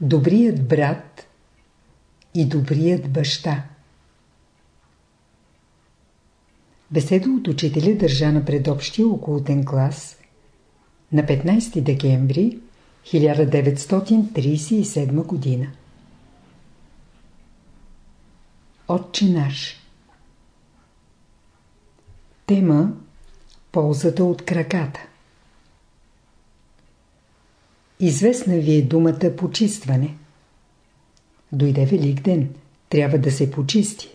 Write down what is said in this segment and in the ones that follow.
добрият брат и добрият баща. Беседа от учителя държа на предобщия околотен клас на 15 декември 1937 година. Отче наш Тема Ползата от краката Известна ви е думата почистване. Дойде Велик ден. Трябва да се почисти.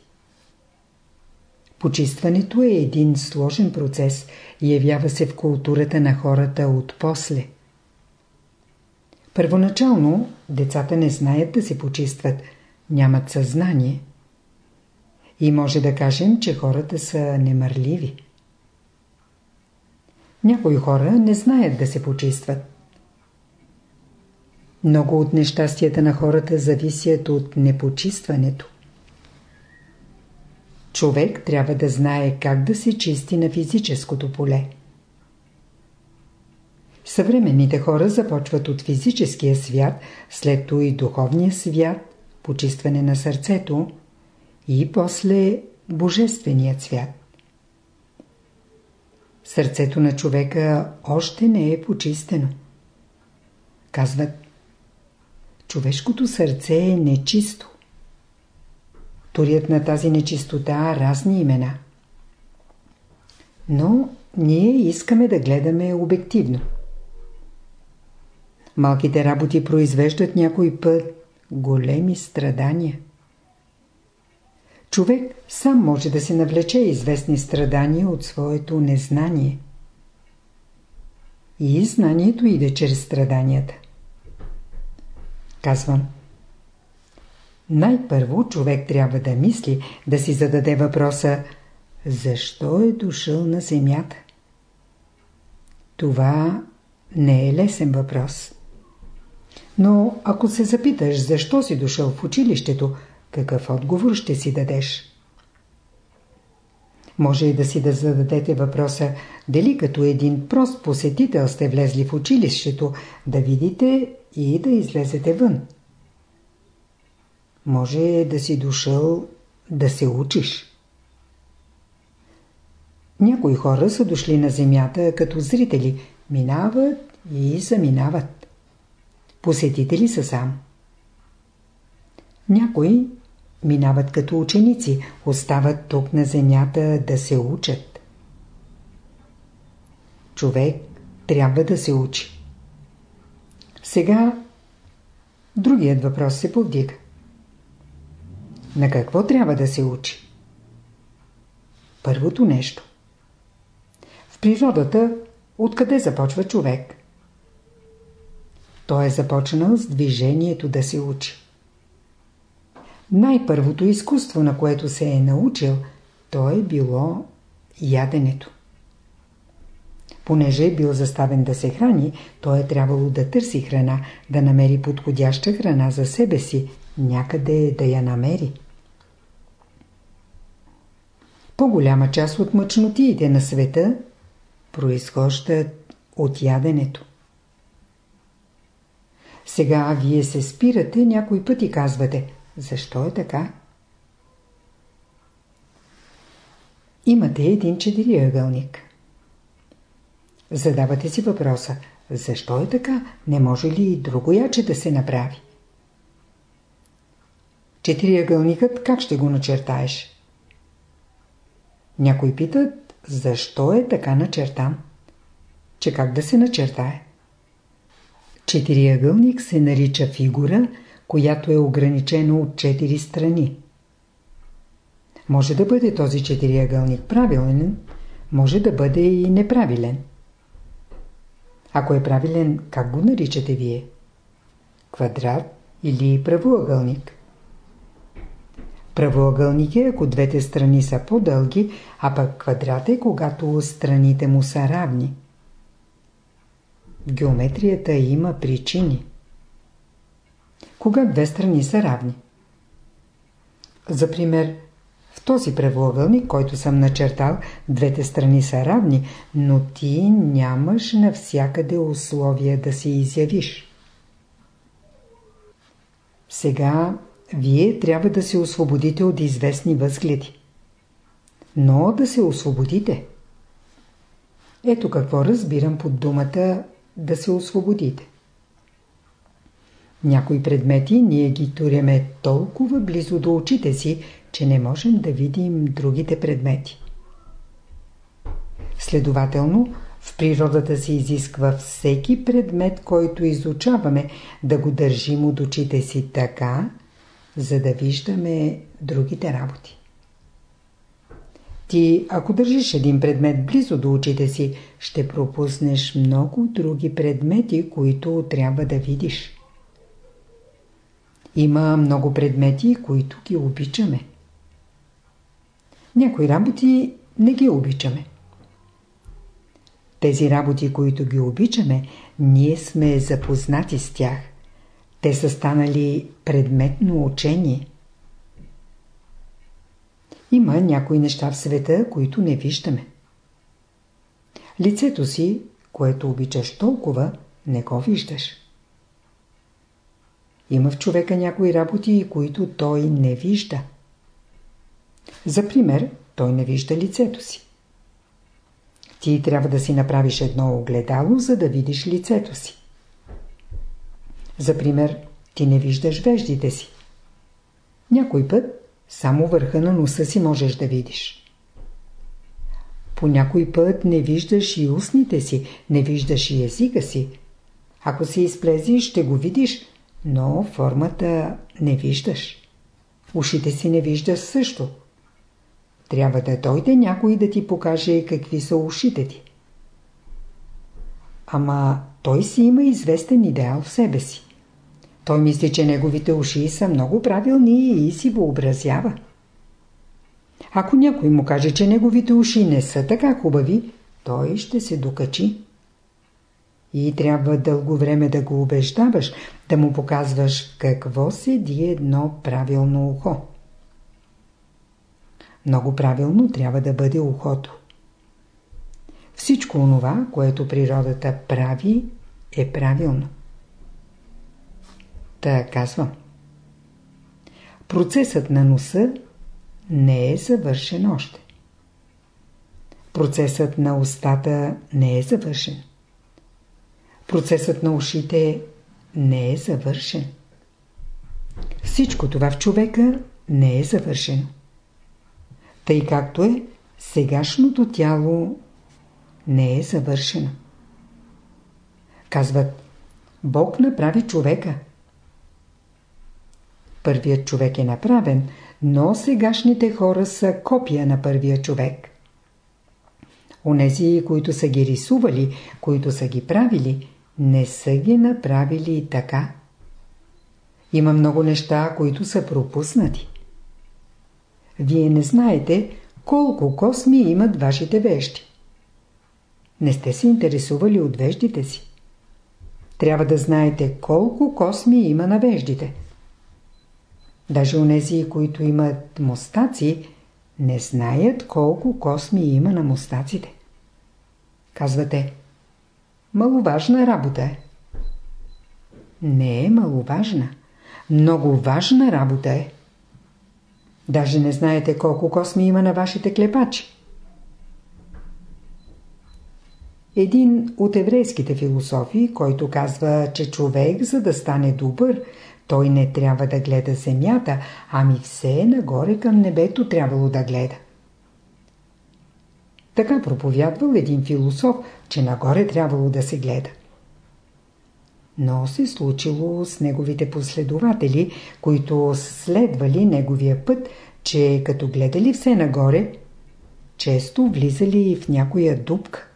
Почистването е един сложен процес и явява се в културата на хората от после. Първоначално децата не знаят да се почистват, нямат съзнание. И може да кажем, че хората са немърливи. Някои хора не знаят да се почистват. Много от нещастията на хората зависят от непочистването. Човек трябва да знае как да се чисти на физическото поле. Съвременните хора започват от физическия свят, след това и духовния свят, почистване на сърцето и после божественият свят. Сърцето на човека още не е почистено. Казват, човешкото сърце е нечисто. Турят на тази нечистота разни имена. Но ние искаме да гледаме обективно. Малките работи произвеждат някой път големи страдания. Човек сам може да се навлече известни страдания от своето незнание. И знанието иде чрез страданията. Казвам. Най-първо човек трябва да мисли, да си зададе въпроса Защо е дошъл на земята? Това не е лесен въпрос. Но ако се запиташ защо си дошъл в училището, какъв отговор ще си дадеш? Може и да си да зададете въпроса дали като един прост посетител сте влезли в училището, да видите и да излезете вън. Може да си дошъл да се учиш. Някои хора са дошли на земята като зрители, минават и заминават. Посетители са сам. Някои минават като ученици, остават тук на земята да се учат. Човек трябва да се учи. Сега другият въпрос се повдига. На какво трябва да се учи? Първото нещо. В природата откъде започва човек? Той е започнал с движението да се учи. Най-първото изкуство, на което се е научил, то е било яденето. Понеже е бил заставен да се храни, той е трябвало да търси храна, да намери подходяща храна за себе си, някъде да я намери. По-голяма част от мъчнотиите на света произхождат от яденето. Сега вие се спирате някой път и казвате Защо е така? Имате един четириъгълник. Задавате си въпроса Защо е така? Не може ли и друго яче да се направи? Четириъгълникът как ще го начертаеш? Някой питат, защо е така начертан? Че как да се начертае? Четириъгълник се нарича фигура, която е ограничена от четири страни. Може да бъде този четириъгълник правилен, може да бъде и неправилен. Ако е правилен, как го наричате вие? Квадрат или правоъгълник? Правоъгълник е, ако двете страни са по-дълги, а пък квадрат е, когато страните му са равни. В геометрията има причини. Кога две страни са равни? За пример, този правоъгълник, който съм начертал, двете страни са равни, но ти нямаш навсякъде условия да се изявиш. Сега вие трябва да се освободите от известни възгледи. Но да се освободите. Ето какво разбирам под думата да се освободите. Някои предмети ние ги туряме толкова близо до очите си, че не можем да видим другите предмети. Следователно, в природата се изисква всеки предмет, който изучаваме, да го държим от очите си така, за да виждаме другите работи. Ти, ако държиш един предмет близо до очите си, ще пропуснеш много други предмети, които трябва да видиш. Има много предмети, които ги обичаме. Някои работи не ги обичаме. Тези работи, които ги обичаме, ние сме запознати с тях. Те са станали предметно учение. Има някои неща в света, които не виждаме. Лицето си, което обичаш толкова, не го виждаш. Има в човека някои работи, които той не вижда. За пример, той не вижда лицето си. Ти трябва да си направиш едно огледало, за да видиш лицето си. За пример, ти не виждаш веждите си. Някой път само върха на носа си можеш да видиш. По някой път не виждаш и устните си, не виждаш и езика си. Ако си изплезиш, ще го видиш, но формата не виждаш. Ушите си не виждаш също. Трябва да дойде някой да ти покаже какви са ушите ти. Ама той си има известен идеал в себе си. Той мисли, че неговите уши са много правилни и си въобразява. Ако някой му каже, че неговите уши не са така хубави, той ще се докачи. И трябва дълго време да го убеждаваш, да му показваш какво седи едно правилно ухо. Много правилно трябва да бъде ухото. Всичко онова, което природата прави, е правилно. Та казвам. Процесът на носа не е завършен още. Процесът на устата не е завършен. Процесът на ушите не е завършен. Всичко това в човека не е завършено. Тъй както е, сегашното тяло не е завършено. Казват, Бог направи човека. Първият човек е направен, но сегашните хора са копия на първия човек. Онези, които са ги рисували, които са ги правили, не са ги направили така. Има много неща, които са пропуснати. Вие не знаете колко косми имат вашите вежди. Не сте се интересували от веждите си. Трябва да знаете колко косми има на веждите. Даже онези, които имат мустаци, не знаят колко косми има на мустаците. Казвате, маловажна работа е. Не е маловажна. Много важна работа е. Даже не знаете колко косми има на вашите клепачи. Един от еврейските философи, който казва, че човек, за да стане добър, той не трябва да гледа земята, ами все нагоре към небето трябвало да гледа. Така проповядвал един философ, че нагоре трябвало да се гледа. Но се случило с неговите последователи, които следвали неговия път, че като гледали все нагоре, често влизали в някоя дупка.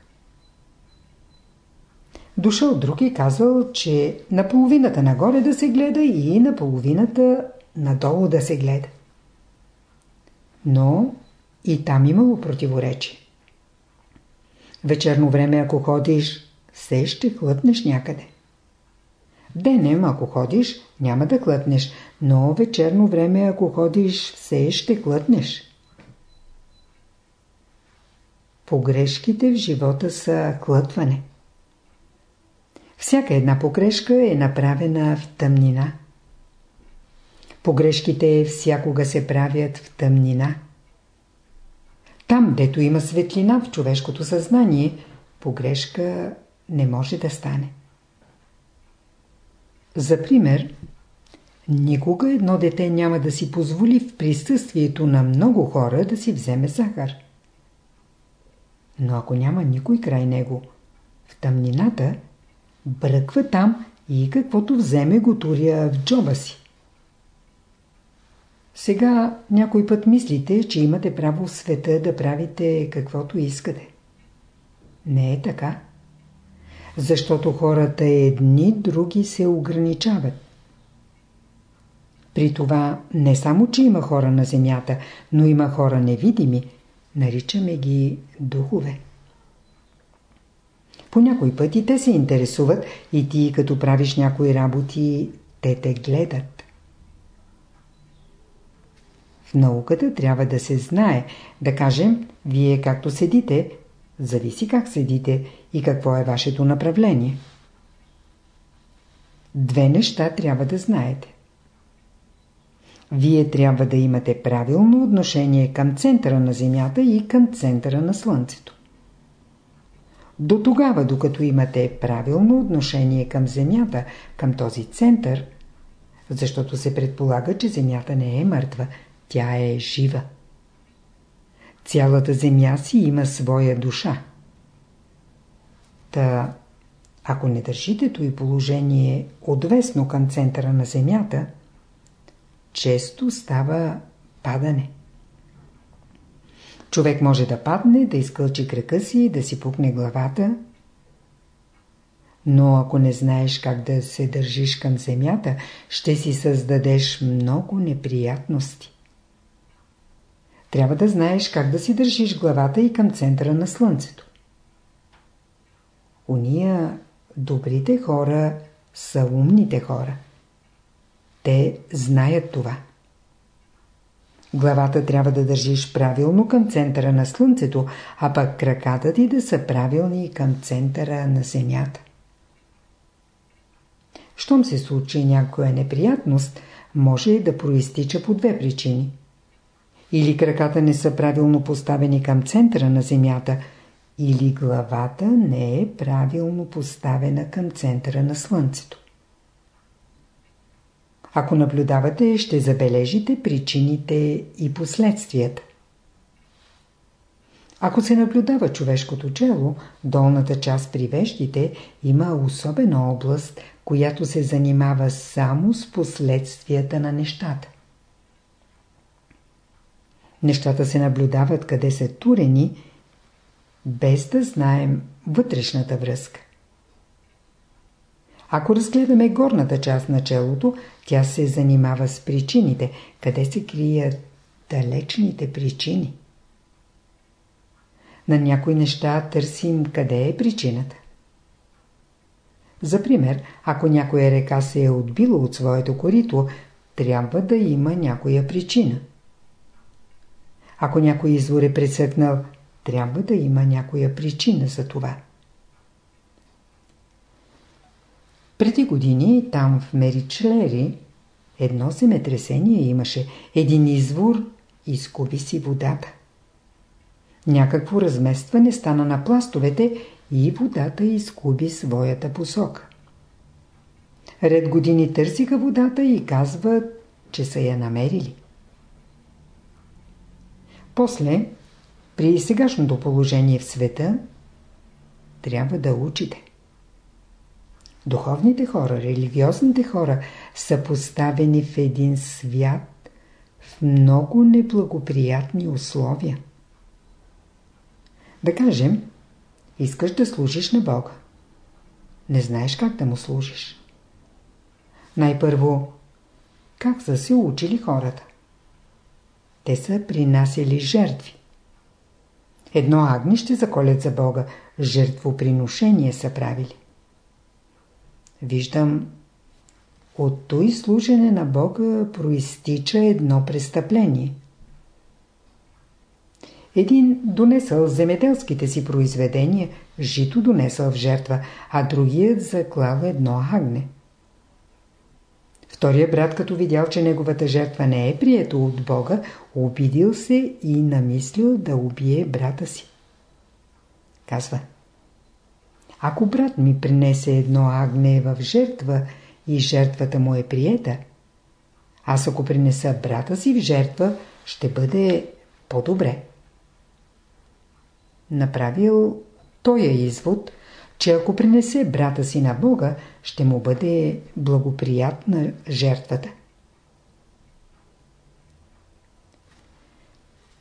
Дошъл друг и казал, че на половината нагоре да се гледа и на половината надолу да се гледа. Но и там имало противоречие. Вечерно време, ако ходиш, все ще хлътнеш някъде. Денем, ако ходиш, няма да клътнеш, но вечерно време, ако ходиш, все ще клътнеш. Погрешките в живота са клътване. Всяка една погрешка е направена в тъмнина. Погрешките всякога се правят в тъмнина. Там, дето има светлина в човешкото съзнание, погрешка не може да стане. За пример, никога едно дете няма да си позволи в присъствието на много хора да си вземе захар. Но ако няма никой край него, в тъмнината, бръква там и каквото вземе го туря в джоба си. Сега някой път мислите, че имате право в света да правите каквото искате. Не е така. Защото хората едни, други се ограничават. При това не само, че има хора на земята, но има хора невидими, наричаме ги духове. По някой път и те се интересуват и ти като правиш някои работи, те те гледат. В науката трябва да се знае, да кажем, вие както седите, зависи как седите и какво е вашето направление. Две неща трябва да знаете. Вие трябва да имате правилно отношение към центъра на Земята и към центъра на Слънцето. До тогава, докато имате правилно отношение към Земята, към този център, защото се предполага, че Земята не е мъртва, тя е жива. Цялата Земя си има своя душа. Та, ако не държите и положение отвесно към центъра на Земята, често става падане. Човек може да падне, да изкълчи крака си, да си пукне главата. Но ако не знаеш как да се държиш към земята, ще си създадеш много неприятности. Трябва да знаеш как да си държиш главата и към центъра на слънцето. Уния добрите хора са умните хора. Те знаят това. Главата трябва да държиш правилно към центъра на Слънцето, а пък краката ти да са правилни към центъра на Земята. Щом се случи някоя неприятност, може да проистича по две причини. Или краката не са правилно поставени към центъра на Земята, или главата не е правилно поставена към центъра на Слънцето. Ако наблюдавате, ще забележите причините и последствията. Ако се наблюдава човешкото чело, долната част при вещите има особена област, която се занимава само с последствията на нещата. Нещата се наблюдават къде са турени, без да знаем вътрешната връзка. Ако разгледаме горната част на челото, тя се занимава с причините, къде се крият далечните причини. На някои неща търсим къде е причината. За пример, ако някоя река се е отбила от своето корито, трябва да има някоя причина. Ако някой извор е пресъкнал, трябва да има някоя причина за това. Преди години там в Меричлери едно земетресение имаше. Един извор изгуби си водата. Някакво разместване стана на пластовете и водата изгуби своята посока. Ред години търсиха водата и казват, че са я намерили. После, при сегашното положение в света, трябва да учите. Духовните хора, религиозните хора са поставени в един свят в много неблагоприятни условия. Да кажем, искаш да служиш на Бога. Не знаеш как да му служиш. Най-първо, как са се учили хората? Те са принасяли жертви. Едно агнище заколят за Бога, жертвоприношение са правили. Виждам, от той служене на Бога проистича едно престъпление. Един донесъл земеделските си произведения, жито донесъл в жертва, а другият заклал едно агне. Втория брат, като видял, че неговата жертва не е приета от Бога, обидил се и намислил да убие брата си. Казва, ако брат ми принесе едно агне в жертва и жертвата му е приета, аз ако принеса брата си в жертва, ще бъде по-добре. Направил той е извод, че ако принесе брата си на Бога, ще му бъде благоприятна жертвата.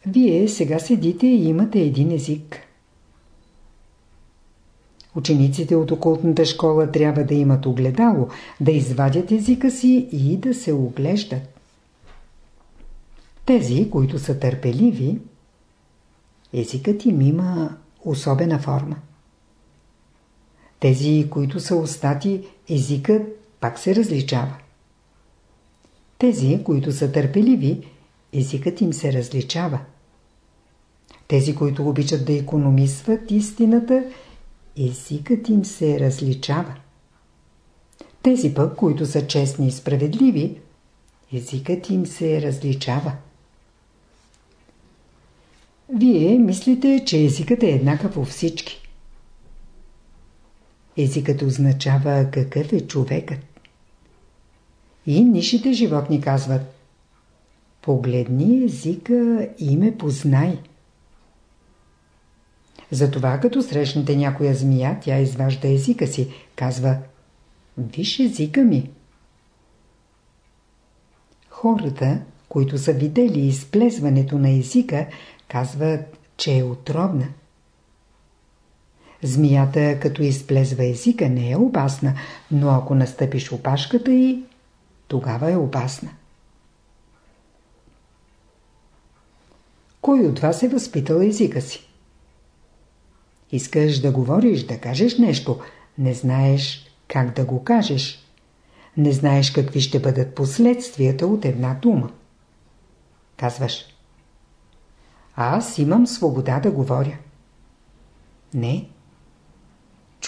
Вие сега седите и имате един език. Учениците от окултната школа трябва да имат огледало, да извадят езика си и да се оглеждат. Тези, които са търпеливи, езикът им има особена форма. Тези, които са устати, езикът пак се различава. Тези, които са търпеливи, езикът им се различава. Тези, които обичат да економисват истината, езикът им се различава. Тези пък, които са честни и справедливи, езикът им се различава. Вие мислите, че езикът е еднакъв у всички. Езикът означава какъв е човекът. И нишите животни казват Погледни езика и ме познай. Затова като срещнете някоя змия, тя изважда езика си, казва Виж езика ми. Хората, които са видели изплезването на езика, казват, че е отровна. Змията, като изплезва езика, не е опасна, но ако настъпиш опашката й, тогава е опасна. Кой от вас е възпитал езика си? Искаш да говориш, да кажеш нещо, не знаеш как да го кажеш. Не знаеш какви ще бъдат последствията от една дума. Казваш. Аз имам свобода да говоря. Не.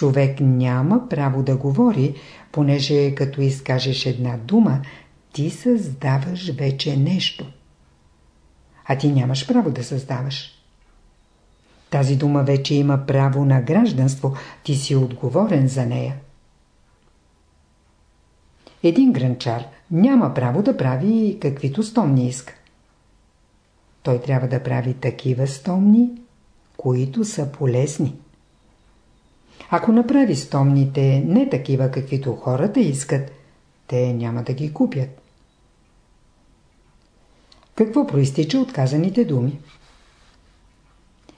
Човек няма право да говори, понеже като изкажеш една дума, ти създаваш вече нещо. А ти нямаш право да създаваш. Тази дума вече има право на гражданство, ти си отговорен за нея. Един гранчар няма право да прави каквито стомни иска. Той трябва да прави такива стомни, които са полезни. Ако направи стомните не такива, каквито хората искат, те няма да ги купят. Какво проистича от казаните думи?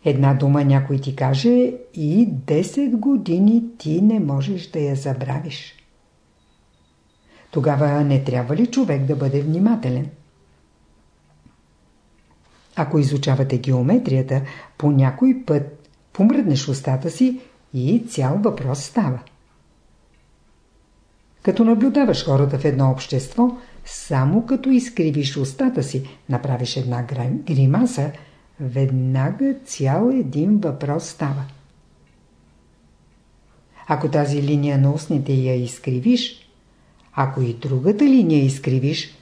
Една дума някой ти каже и 10 години ти не можеш да я забравиш. Тогава не трябва ли човек да бъде внимателен? Ако изучавате геометрията, по някой път помръднеш устата си и цял въпрос става. Като наблюдаваш хората в едно общество, само като изкривиш устата си, направиш една гримаса, веднага цял един въпрос става. Ако тази линия на устните я изкривиш, ако и другата линия изкривиш,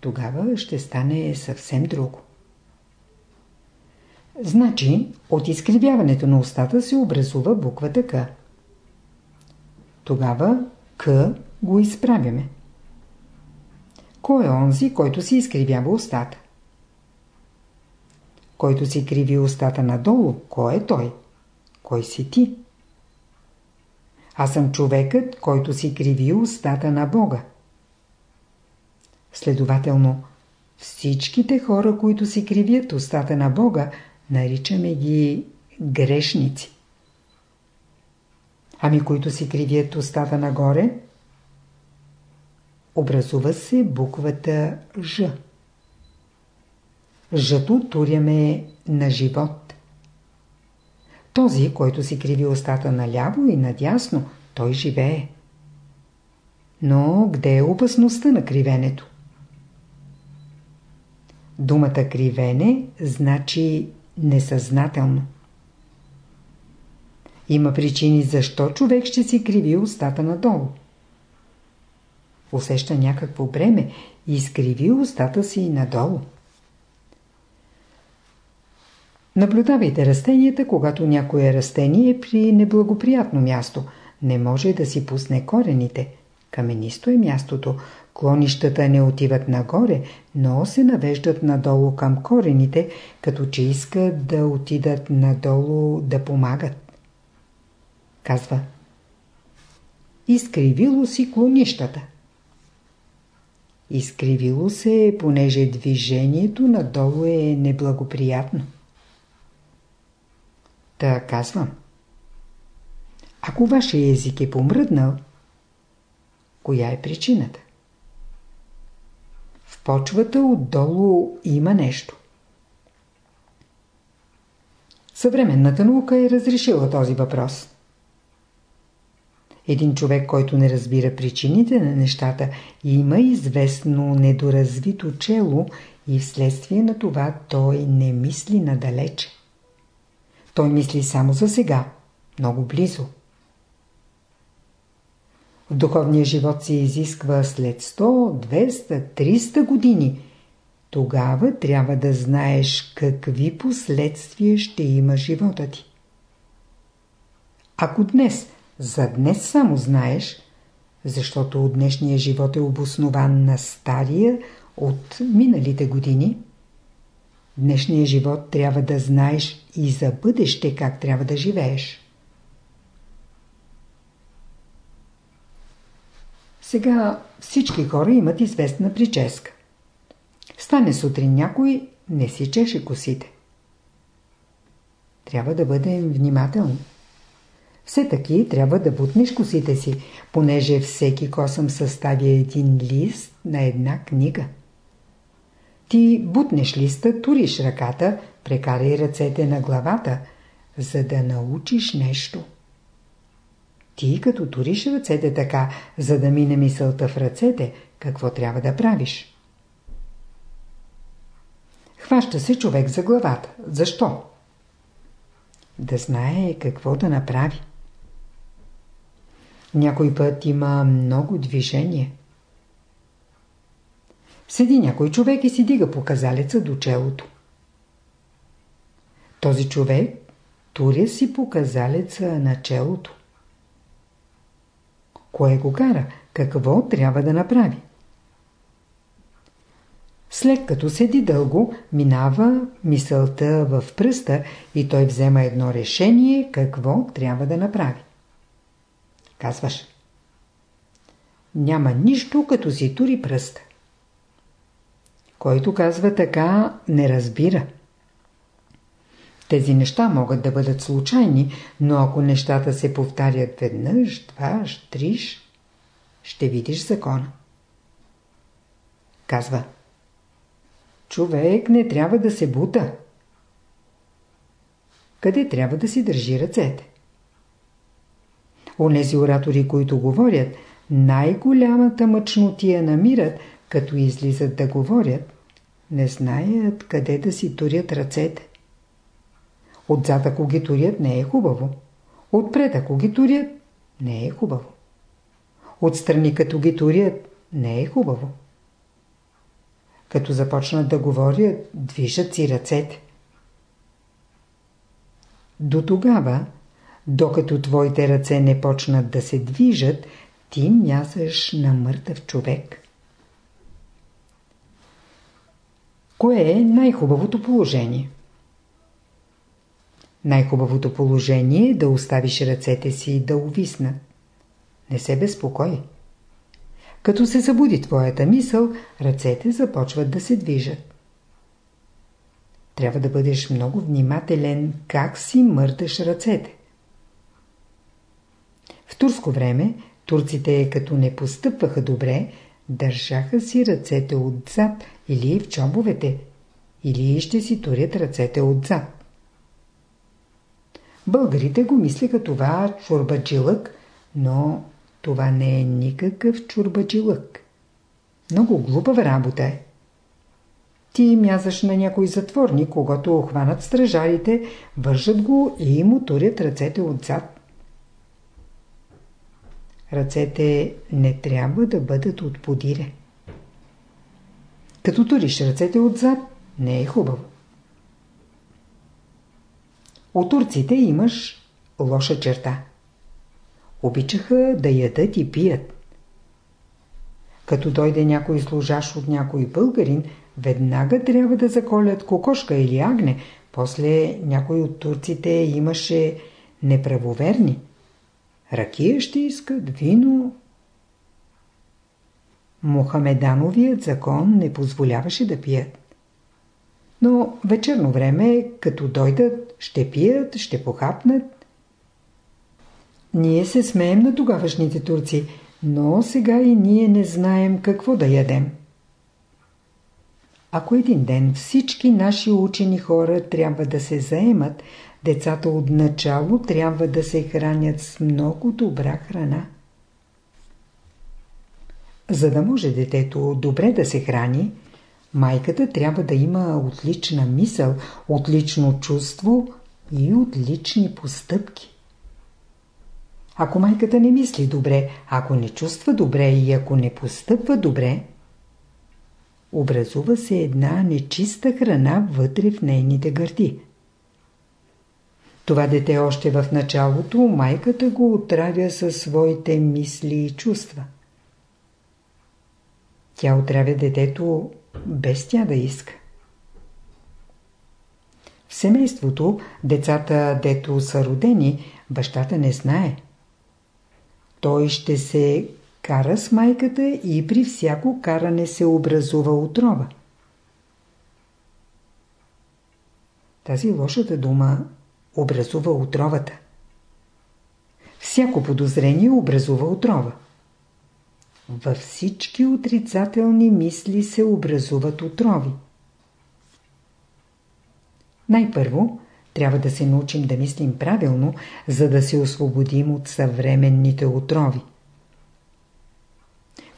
тогава ще стане съвсем друго. Значи, от изкривяването на устата се образува буквата К. Тогава К го изправяме. Кой е онзи, който си изкривява устата? Който си криви устата надолу, кой е той? Кой си ти? Аз съм човекът, който си криви устата на Бога. Следователно, всичките хора, които си кривят устата на Бога, наричаме ги грешници. Ами които си кривят устата нагоре, образува се буквата Ж. Жато туряме на живот. Този, който си криви устата наляво и надясно, той живее. Но къде е опасността на кривенето? Думата кривене значи несъзнателно. Има причини защо човек ще си криви устата надолу. Усеща някакво бреме и изкриви устата си надолу. Наблюдавайте растенията, когато някое растение е при неблагоприятно място. Не може да си пусне корените. Каменисто е мястото. Клонищата не отиват нагоре, но се навеждат надолу към корените, като че искат да отидат надолу да помагат. Казва Изкривило си клонищата. Изкривило се, понеже движението надолу е неблагоприятно. Та казвам. Ако вашия език е помръднал, коя е причината? Почвата отдолу има нещо. Съвременната наука е разрешила този въпрос. Един човек, който не разбира причините на нещата, има известно недоразвито чело и вследствие на това той не мисли надалече. Той мисли само за сега, много близо. В духовния живот се изисква след 100, 200, 300 години. Тогава трябва да знаеш какви последствия ще има живота ти. Ако днес, за днес само знаеш, защото днешния живот е обоснован на стария от миналите години, днешния живот трябва да знаеш и за бъдеще как трябва да живееш. Сега всички хора имат известна прическа. Стане сутрин някой, не си чеше косите. Трябва да бъдем внимателни. Все таки трябва да бутнеш косите си, понеже всеки косъм съставя един лист на една книга. Ти бутнеш листа, туриш ръката, прекарай ръцете на главата, за да научиш нещо. Ти като туриш ръцете така, за да мине мисълта в ръцете, какво трябва да правиш? Хваща се човек за главата. Защо? Да знае какво да направи. Някой път има много движение. Седи някой човек и си дига показалеца до челото. Този човек туря си показалеца на челото. Кое го кара? Какво трябва да направи? След като седи дълго, минава мисълта в пръста и той взема едно решение какво трябва да направи. Казваш. Няма нищо като си тури пръста. Който казва така, не разбира. Тези неща могат да бъдат случайни, но ако нещата се повтарят веднъж, дваш, триш, ще видиш закона. Казва Човек не трябва да се бута. Къде трябва да си държи ръцете? Онези оратори, които говорят, най-голямата мъчнотия намират, като излизат да говорят, не знаят къде да си турят ръцете. Отзад ако ги турят, не е хубаво. Отпред ако ги турят, не е хубаво. Отстрани като ги турят, не е хубаво. Като започнат да говорят, движат си ръцете. До тогава, докато твоите ръце не почнат да се движат, ти мясаш на мъртъв човек. Кое е най-хубавото положение? Най-хубавото положение е да оставиш ръцете си да увиснат. Не се безпокой. Като се събуди твоята мисъл, ръцете започват да се движат. Трябва да бъдеш много внимателен как си мърдаш ръцете. В турско време турците, като не постъпваха добре, държаха си ръцете отзад или в чобовете, или ще си турят ръцете отзад. Българите го мислиха това чурбаджилък, но това не е никакъв чурбаджилък. Много глупава работа е. Ти мязаш на някой затворник, когато охванат стражарите, вържат го и му турят ръцете отзад. Ръцете не трябва да бъдат от подире. Като туриш ръцете отзад, не е хубаво. От турците имаш лоша черта. Обичаха да ядат и пият. Като дойде някой служаш от някой българин, веднага трябва да заколят кокошка или агне. После някой от турците имаше неправоверни. Ракия ще искат, вино. Мохамедановият закон не позволяваше да пият. Но вечерно време, като дойдат, ще пият, ще похапнат. Ние се смеем на тогавашните турци, но сега и ние не знаем какво да ядем. Ако един ден всички наши учени хора трябва да се заемат, децата от начало трябва да се хранят с много добра храна. За да може детето добре да се храни, майката трябва да има отлична мисъл, отлично чувство и отлични постъпки. Ако майката не мисли добре, ако не чувства добре и ако не постъпва добре, образува се една нечиста храна вътре в нейните гърди. Това дете още в началото майката го отравя със своите мисли и чувства. Тя отравя детето без тя да иска. В семейството децата, дето са родени, бащата не знае. Той ще се кара с майката и при всяко каране се образува отрова. Тази лошата дума образува отровата. Всяко подозрение образува отрова. Във всички отрицателни мисли се образуват отрови. Най-първо трябва да се научим да мислим правилно, за да се освободим от съвременните отрови.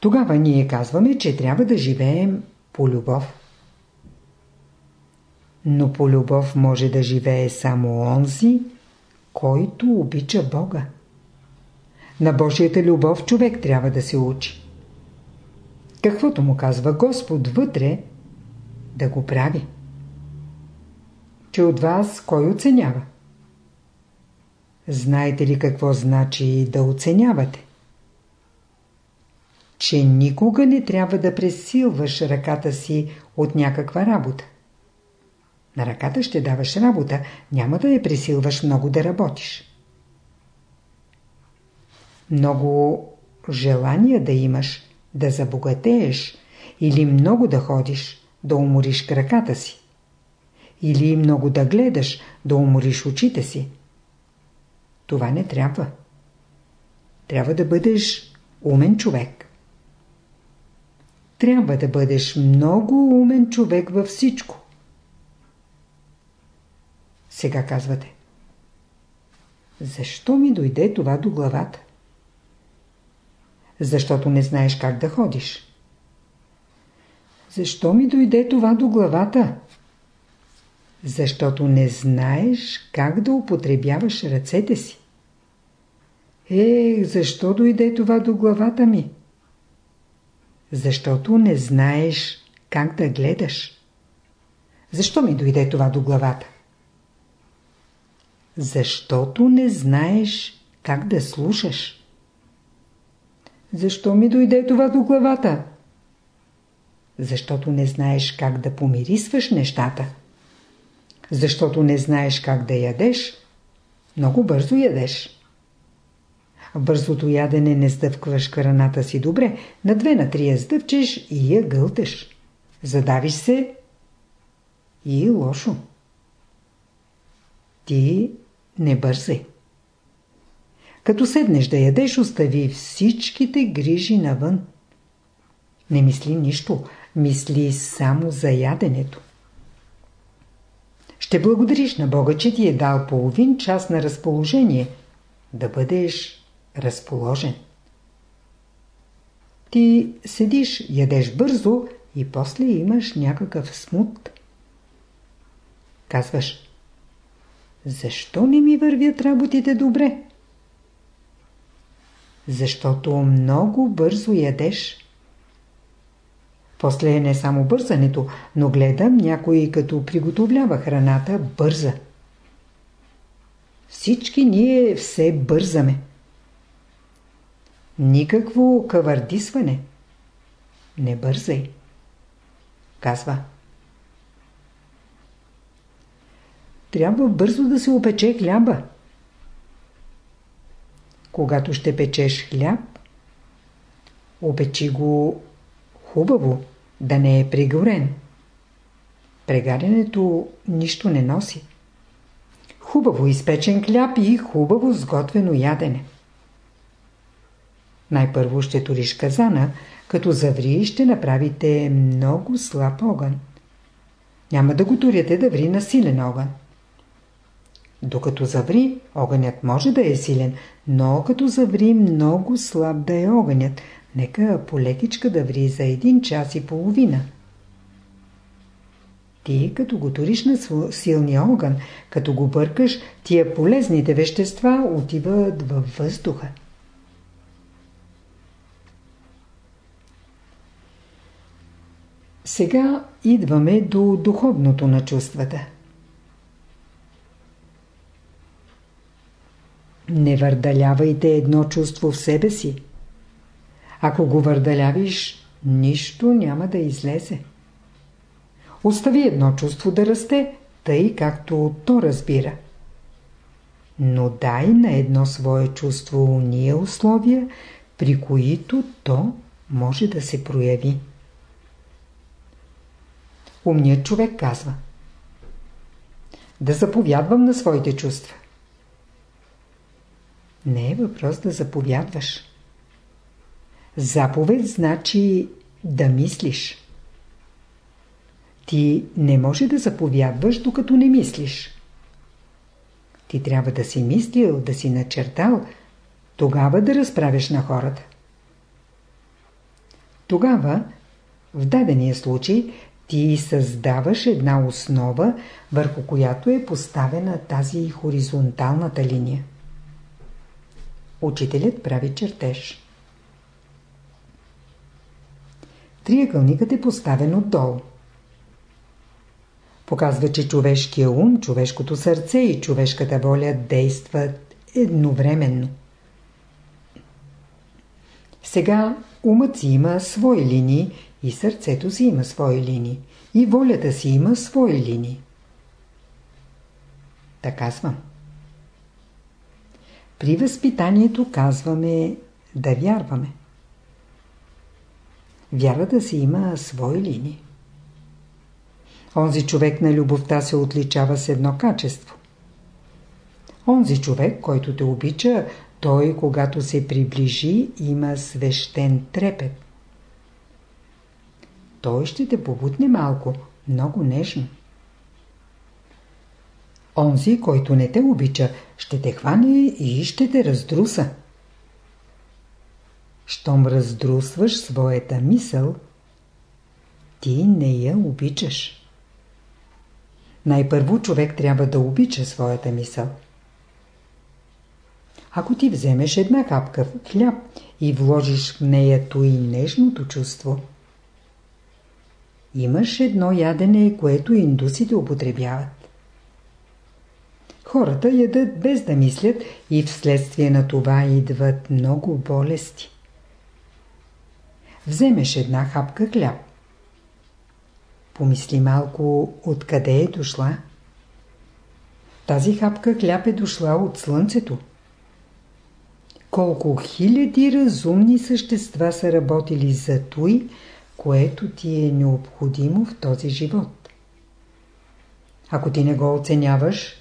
Тогава ние казваме, че трябва да живеем по любов. Но по любов може да живее само онзи, който обича Бога. На Божията любов човек трябва да се учи. Каквото му казва Господ вътре, да го прави. Че от вас кой оценява? Знаете ли какво значи да оценявате? Че никога не трябва да пресилваш ръката си от някаква работа. На ръката ще даваш работа, няма да я пресилваш много да работиш. Много желания да имаш, да забогатееш или много да ходиш, да умориш краката си. Или много да гледаш, да умориш очите си. Това не трябва. Трябва да бъдеш умен човек. Трябва да бъдеш много умен човек във всичко. Сега казвате. Защо ми дойде това до главата? Защото не знаеш как да ходиш. Защо ми дойде това до главата? Защото не знаеш как да употребяваш ръцете си. Е, защо дойде това до главата ми? Защото не знаеш как да гледаш. Защо ми дойде това до главата? Защото не знаеш как да слушаш. Защо ми дойде това до главата? Защото не знаеш как да помирисваш нещата. Защото не знаеш как да ядеш. Много бързо ядеш. В бързото ядене не сдъвкваш храната си добре. На две на три я сдъвчеш и я гълташ. Задавиш се и лошо. Ти не бързай. Като седнеш да ядеш, остави всичките грижи навън. Не мисли нищо, мисли само за яденето. Ще благодариш на Бога, че ти е дал половин час на разположение, да бъдеш разположен. Ти седиш, ядеш бързо и после имаш някакъв смут. Казваш, защо не ми вървят работите добре? Защото много бързо ядеш. После не само бързането, но гледам някой като приготовлява храната бърза. Всички ние все бързаме. Никакво кавардисване. Не бързай. Казва. Трябва бързо да се опече хляба. Когато ще печеш хляб, опечи го хубаво, да не е пригорен. Прегарянето нищо не носи. Хубаво изпечен хляб и хубаво сготвено ядене. Най-първо ще туриш казана, като заври ще направите много слаб огън. Няма да го туряте да ври на силен огън. Докато заври, огънят може да е силен, но като заври много слаб да е огънят, нека полекичка да ври за един час и половина. Ти, като го туриш на силния огън, като го бъркаш, тия полезните вещества отиват във въздуха. Сега идваме до духовното на чувствата. Не върдалявайте едно чувство в себе си. Ако го върдалявиш, нищо няма да излезе. Остави едно чувство да расте, тъй както то разбира. Но дай на едно свое чувство уния условия, при които то може да се прояви. Умният човек казва Да заповядвам на своите чувства. Не е въпрос да заповядваш. Заповед значи да мислиш. Ти не може да заповядваш, докато не мислиш. Ти трябва да си мислил, да си начертал, тогава да разправиш на хората. Тогава, в дадения случай, ти създаваш една основа, върху която е поставена тази хоризонталната линия. Учителят прави чертеж. Триъгълникът е поставен отдолу. Показва, че човешкия ум, човешкото сърце и човешката воля действат едновременно. Сега умът си има свои линии и сърцето си има свои линии. И волята си има свои линии. Така казвам. При възпитанието казваме да вярваме. Вярата си има свои линии. Онзи човек на любовта се отличава с едно качество. Онзи човек, който те обича, той, когато се приближи, има свещен трепет. Той ще те побутне малко, много нежно. Онзи, който не те обича, ще те хване и ще те раздруса. Щом раздрусваш своята мисъл, ти не я обичаш. Най-първо човек трябва да обича своята мисъл. Ако ти вземеш една капка в хляб и вложиш в нея и нежното чувство, имаш едно ядене, което индусите употребяват. Хората ядат без да мислят и вследствие на това идват много болести. Вземеш една хапка хляб. Помисли малко откъде е дошла. Тази хапка хляб е дошла от слънцето. Колко хиляди разумни същества са работили за той, което ти е необходимо в този живот. Ако ти не го оценяваш,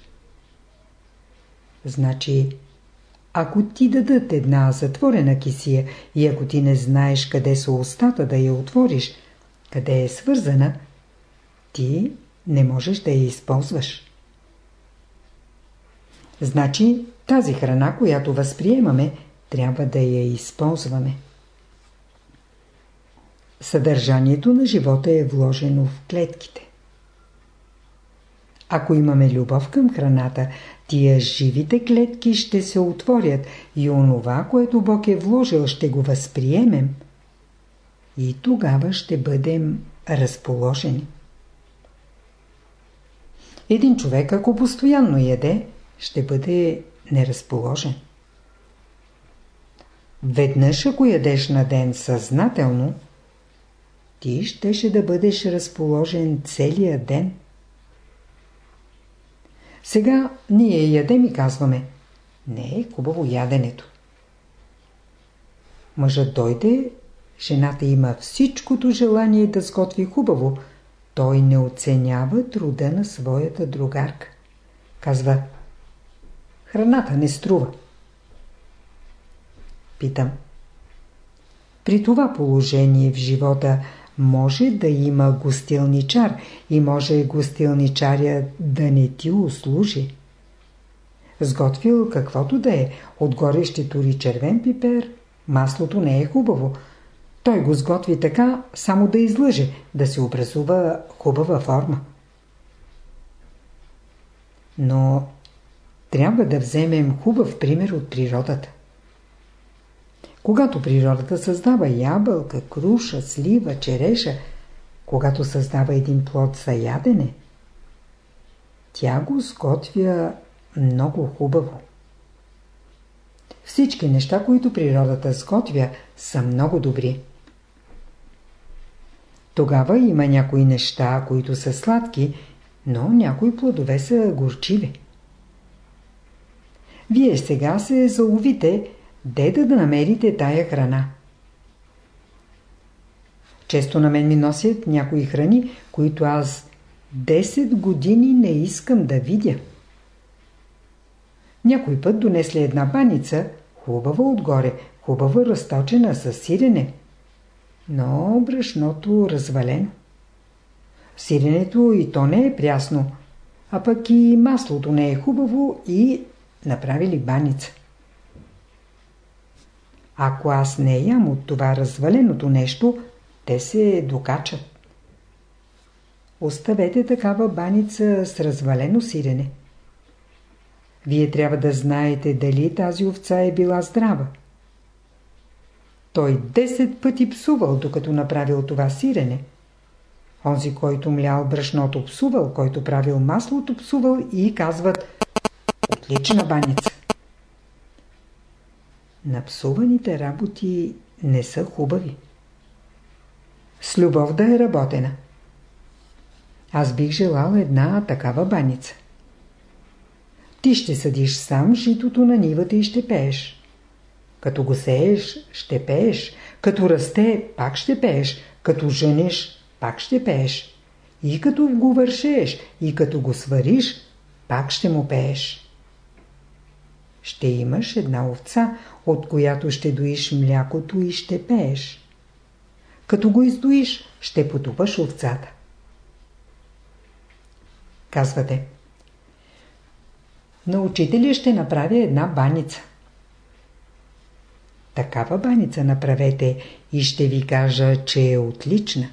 значи ако ти дадат една затворена кисия и ако ти не знаеш къде са устата да я отвориш, къде е свързана, ти не можеш да я използваш. Значи тази храна, която възприемаме, трябва да я използваме. Съдържанието на живота е вложено в клетките. Ако имаме любов към храната, тия живите клетки ще се отворят и онова, което Бог е вложил, ще го възприемем. И тогава ще бъдем разположени. Един човек, ако постоянно яде, ще бъде неразположен. Веднъж, ако ядеш на ден съзнателно, ти щеше да бъдеш разположен целия ден. Сега ние ядем и казваме, не е хубаво яденето. Мъжът дойде, жената има всичкото желание да сготви хубаво, той не оценява труда на своята другарка. Казва, храната не струва. Питам. При това положение в живота може да има гостилничар и може гостилничаря да не ти услужи. Сготвил каквото да е, отгоре ще тури червен пипер, маслото не е хубаво. Той го сготви така, само да излъже, да се образува хубава форма. Но трябва да вземем хубав пример от природата. Когато природата създава ябълка, круша, слива, череша, когато създава един плод за ядене, тя го сготвя много хубаво. Всички неща, които природата сготвя, са много добри. Тогава има някои неща, които са сладки, но някои плодове са горчиви. Вие сега се заловите, де да намерите тая храна. Често на мен ми носят някои храни, които аз 10 години не искам да видя. Някой път донесли една баница, хубава отгоре, хубава разточена с сирене, но брашното развалено. Сиренето и то не е прясно, а пък и маслото не е хубаво и направили баница. Ако аз не ям от това разваленото нещо, те се докачат. Оставете такава баница с развалено сирене. Вие трябва да знаете дали тази овца е била здрава. Той 10 пъти псувал, докато направил това сирене. Онзи, който млял брашното псувал, който правил маслото псувал и казват Отлична баница. Напсуваните работи не са хубави. С любов да е работена. Аз бих желал една такава баница. Ти ще съдиш сам житото на нивата и ще пееш. Като го сееш, ще пееш. Като расте, пак ще пееш. Като женеш, пак ще пееш. И като го вършеш, и като го свариш, пак ще му пееш. Ще имаш една овца, от която ще доиш млякото и ще пееш. Като го издоиш, ще потупаш овцата. Казвате. На учителя ще направя една баница. Такава баница направете и ще ви кажа, че е отлична.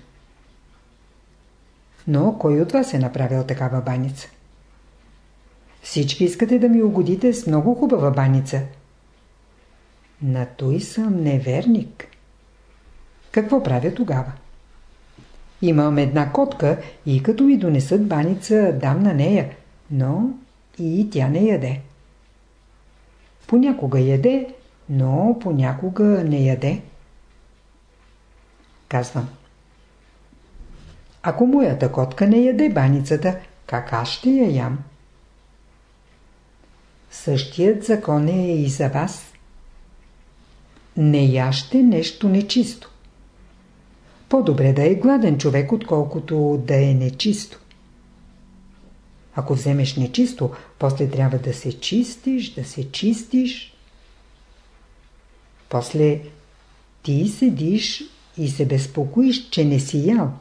Но кой от вас е направил такава баница? Всички искате да ми угодите с много хубава баница. На той съм неверник. Какво правя тогава? Имам една котка и като ми донесат баница, дам на нея, но и тя не яде. Понякога яде, но понякога не яде. Казвам. Ако моята котка не яде баницата, как аз ще я ям? Същият закон е и за вас. Не яще нещо нечисто. По-добре да е гладен човек, отколкото да е нечисто. Ако вземеш нечисто, после трябва да се чистиш, да се чистиш. После ти седиш и се безпокоиш, че не си ял.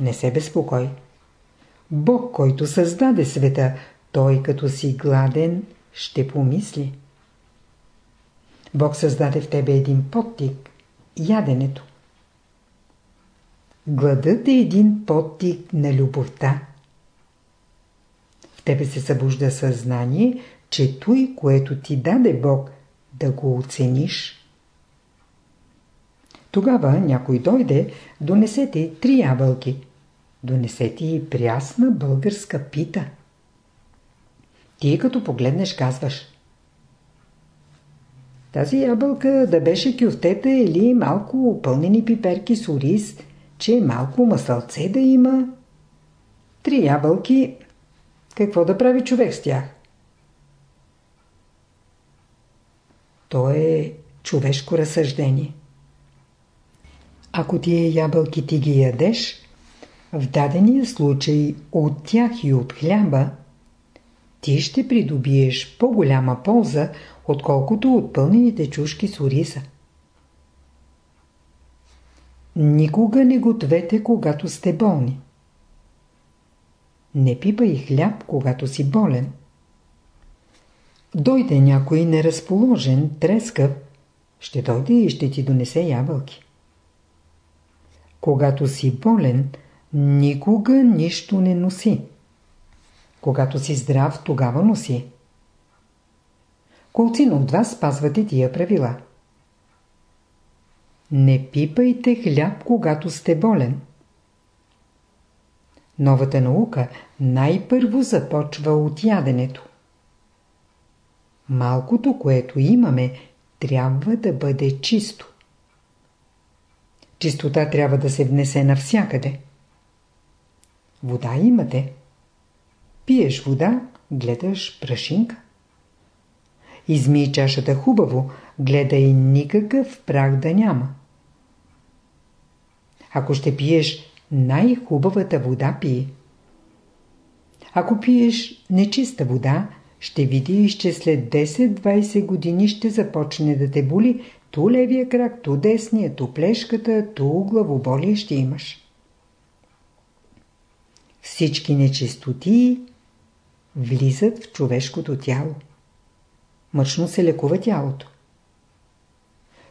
Не се безпокой. Бог, който създаде света, той като си гладен ще помисли. Бог създаде в тебе един подтик – яденето. Гладът е един подтик на любовта. тебе се събужда съзнание, че той, което ти даде Бог, да го оцениш. Тогава някой дойде, донесете три ябълки. Донесете и прясна българска пита. Ти като погледнеш казваш Тази ябълка да беше кюфтета или малко опълнени пиперки с ориз, че малко масълце да има. Три ябълки, какво да прави човек с тях? То е човешко разсъждение. Ако тия ябълки ти ги ядеш, в дадения случай от тях и от хляба, ти ще придобиеш по-голяма полза, отколкото от пълнените чушки с ориса. Никога не гответе, когато сте болни. Не пипай хляб, когато си болен. Дойде някой неразположен, трескав, ще дойде и ще ти донесе ябълки. Когато си болен, никога нищо не носи. Когато си здрав, тогава носи. Колцина от вас спазвате тия правила. Не пипайте хляб, когато сте болен. Новата наука най-първо започва от яденето. Малкото, което имаме, трябва да бъде чисто. Чистота трябва да се внесе навсякъде. Вода имате. Пиеш вода, гледаш прашинка. Измий чашата хубаво, гледай никакъв прах да няма. Ако ще пиеш най-хубавата вода, пие. Ако пиеш нечиста вода, ще видиш, че след 10-20 години ще започне да те боли ту левия крак, ту десния, ту плешката, ту главоболие ще имаш. Всички нечистоти влизат в човешкото тяло. Мъчно се лекува тялото.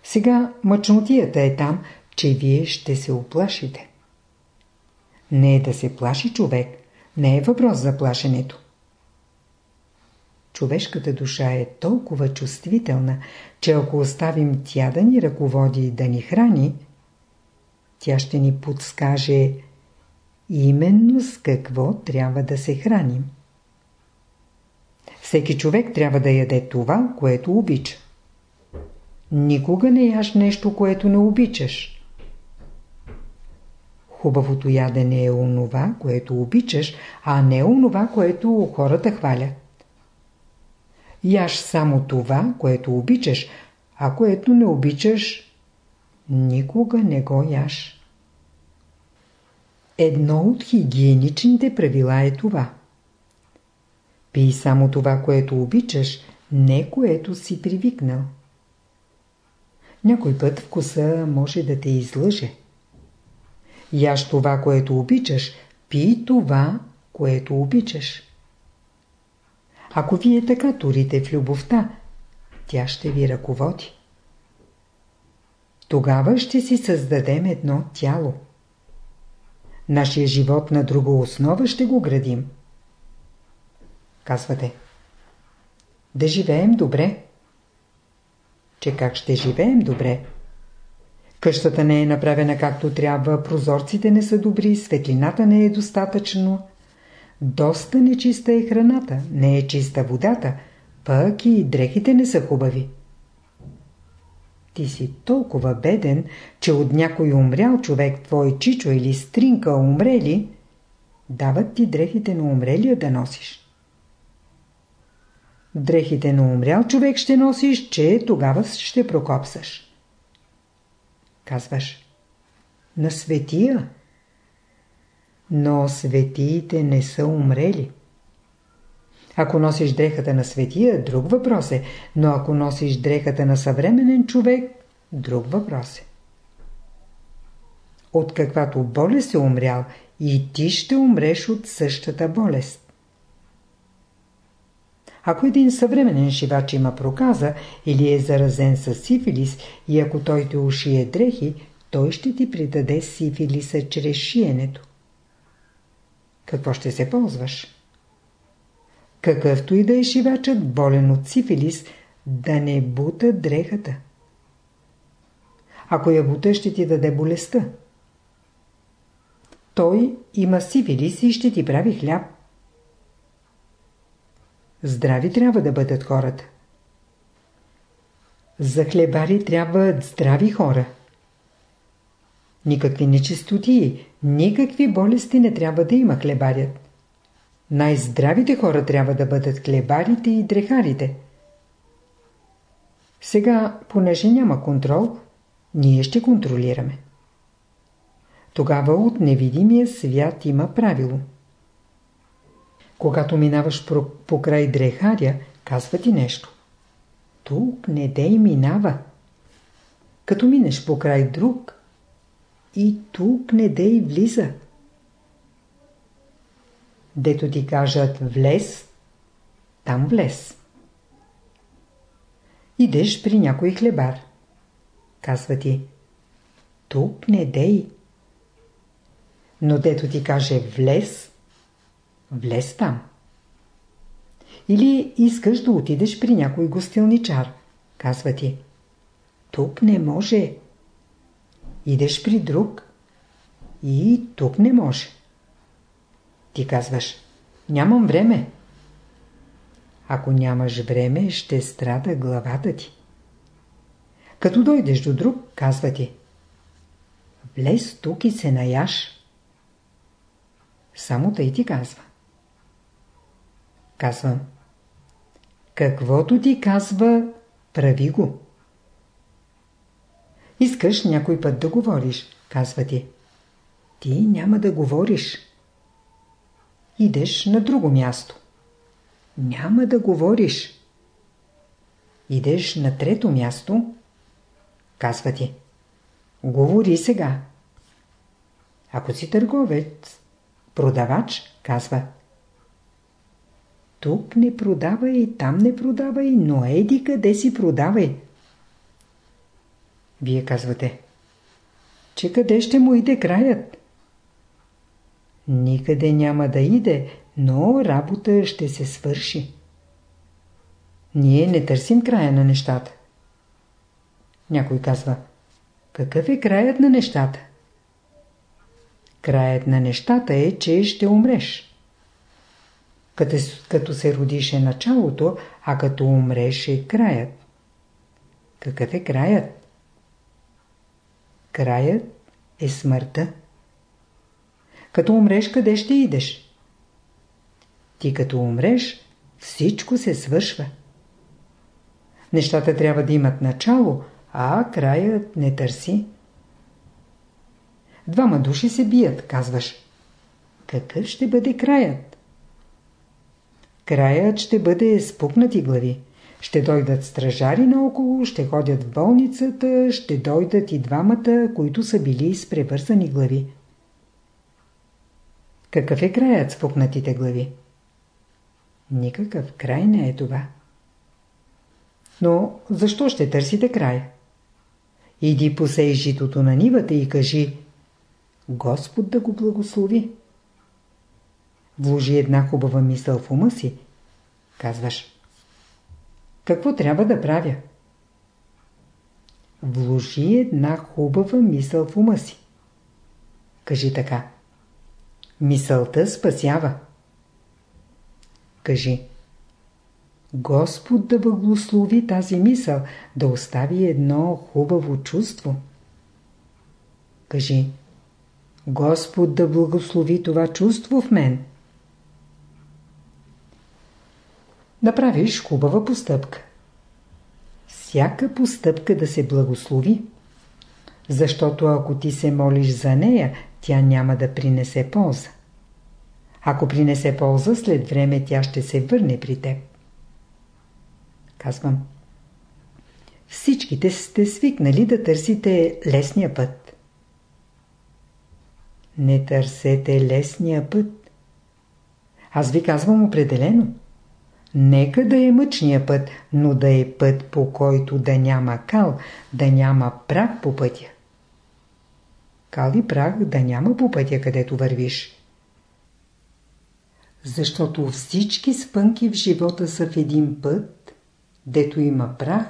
Сега мъчнотията е там, че вие ще се оплашите. Не е да се плаши човек, не е въпрос за плашенето. Човешката душа е толкова чувствителна, че ако оставим тя да ни ръководи и да ни храни, тя ще ни подскаже именно с какво трябва да се храним. Всеки човек трябва да яде това, което обича. Никога не яш нещо, което не обичаш. Хубавото ядене е онова, което обичаш, а не онова, което хората хвалят. Яш само това, което обичаш, а което не обичаш, никога не го яш. Едно от хигиеничните правила е това. Пий само това, което обичаш, не което си привикнал. Някой път вкуса може да те излъже. Яш това, което обичаш, пий това, което обичаш. Ако вие така турите в любовта, тя ще ви ръководи. Тогава ще си създадем едно тяло. Нашия живот на друга основа ще го градим. Казвате. Да живеем добре. Че как ще живеем добре? Къщата не е направена както трябва, прозорците не са добри, светлината не е достатъчно. Доста нечиста е храната, не е чиста водата, пък и дрехите не са хубави. Ти си толкова беден, че от някой умрял човек, твой чичо или стринка умрели, дават ти дрехите на умрелия да носиш. Дрехите на умрял човек ще носиш, че тогава ще прокопсаш. Казваш, на светия. Но светиите не са умрели. Ако носиш дрехата на светия, друг въпрос е, но ако носиш дрехата на съвременен човек, друг въпрос е. От каквато болест е умрял, и ти ще умреш от същата болест. Ако един съвременен шивач има проказа или е заразен с сифилис и ако той те ушие дрехи, той ще ти придаде сифилиса чрез шиенето. Какво ще се ползваш? какъвто и да е шивачът, болен от сифилис, да не бута дрехата. Ако я бута, ще ти даде болестта. Той има сифилис и ще ти прави хляб. Здрави трябва да бъдат хората. За хлебари трябват здрави хора. Никакви нечистоти, никакви болести не трябва да има хлебарят. Най-здравите хора трябва да бъдат хлебарите и дрехарите. Сега, понеже няма контрол, ние ще контролираме. Тогава от невидимия свят има правило. Когато минаваш покрай дрехаря, казва ти нещо. Тук не дей минава. Като минеш покрай друг, и тук не дей влиза. Дето ти кажат влез, там влез. Идеш при някой хлебар. Казва ти, тук не дей. Но дето ти каже влез, влез там. Или искаш да отидеш при някой гостилничар. Казва ти, тук не може. Идеш при друг и тук не може. Ти казваш, нямам време. Ако нямаш време, ще страда главата ти. Като дойдеш до друг, казва ти, влез тук и се наяш. Само тъй ти казва. Казвам, каквото ти казва, прави го. Искаш някой път да говориш, казва ти. Ти няма да говориш. Идеш на друго място. Няма да говориш. Идеш на трето място, казва ти. Говори сега. Ако си търговец, продавач, казва. Тук не продавай, там не продавай, но еди къде си продавай. Вие казвате, че къде ще му иде краят? Никъде няма да иде, но работа ще се свърши. Ние не търсим края на нещата. Някой казва, какъв е краят на нещата? Краят на нещата е, че ще умреш. Като, като се родиш е началото, а като умреш е краят. Какъв е краят? Краят е смъртта. Като умреш, къде ще идеш? Ти като умреш, всичко се свършва. Нещата трябва да имат начало, а краят не търси. Двама души се бият, казваш. Какъв ще бъде краят? Краят ще бъде спукнати глави. Ще дойдат стражари наоколо, ще ходят в болницата, ще дойдат и двамата, които са били с превързани глави. Какъв е краят с пукнатите глави? Никакъв край не е това. Но защо ще търсите край? Иди посей житото на нивата и кажи Господ да го благослови. Вложи една хубава мисъл в ума си. Казваш какво трябва да правя? Вложи една хубава мисъл в ума си. Кажи така. Мисълта спасява. Кажи. Господ да благослови тази мисъл, да остави едно хубаво чувство. Кажи. Господ да благослови това чувство в мен. Направиш хубава постъпка. Всяка постъпка да се благослови. Защото ако ти се молиш за нея, тя няма да принесе полза. Ако принесе полза, след време тя ще се върне при теб. Казвам. Всичките сте свикнали да търсите лесния път. Не търсете лесния път. Аз ви казвам определено. Нека да е мъчния път, но да е път по който да няма кал, да няма прах по пътя. Кал и прах да няма по пътя, където вървиш. Защото всички спънки в живота са в един път, дето има прах,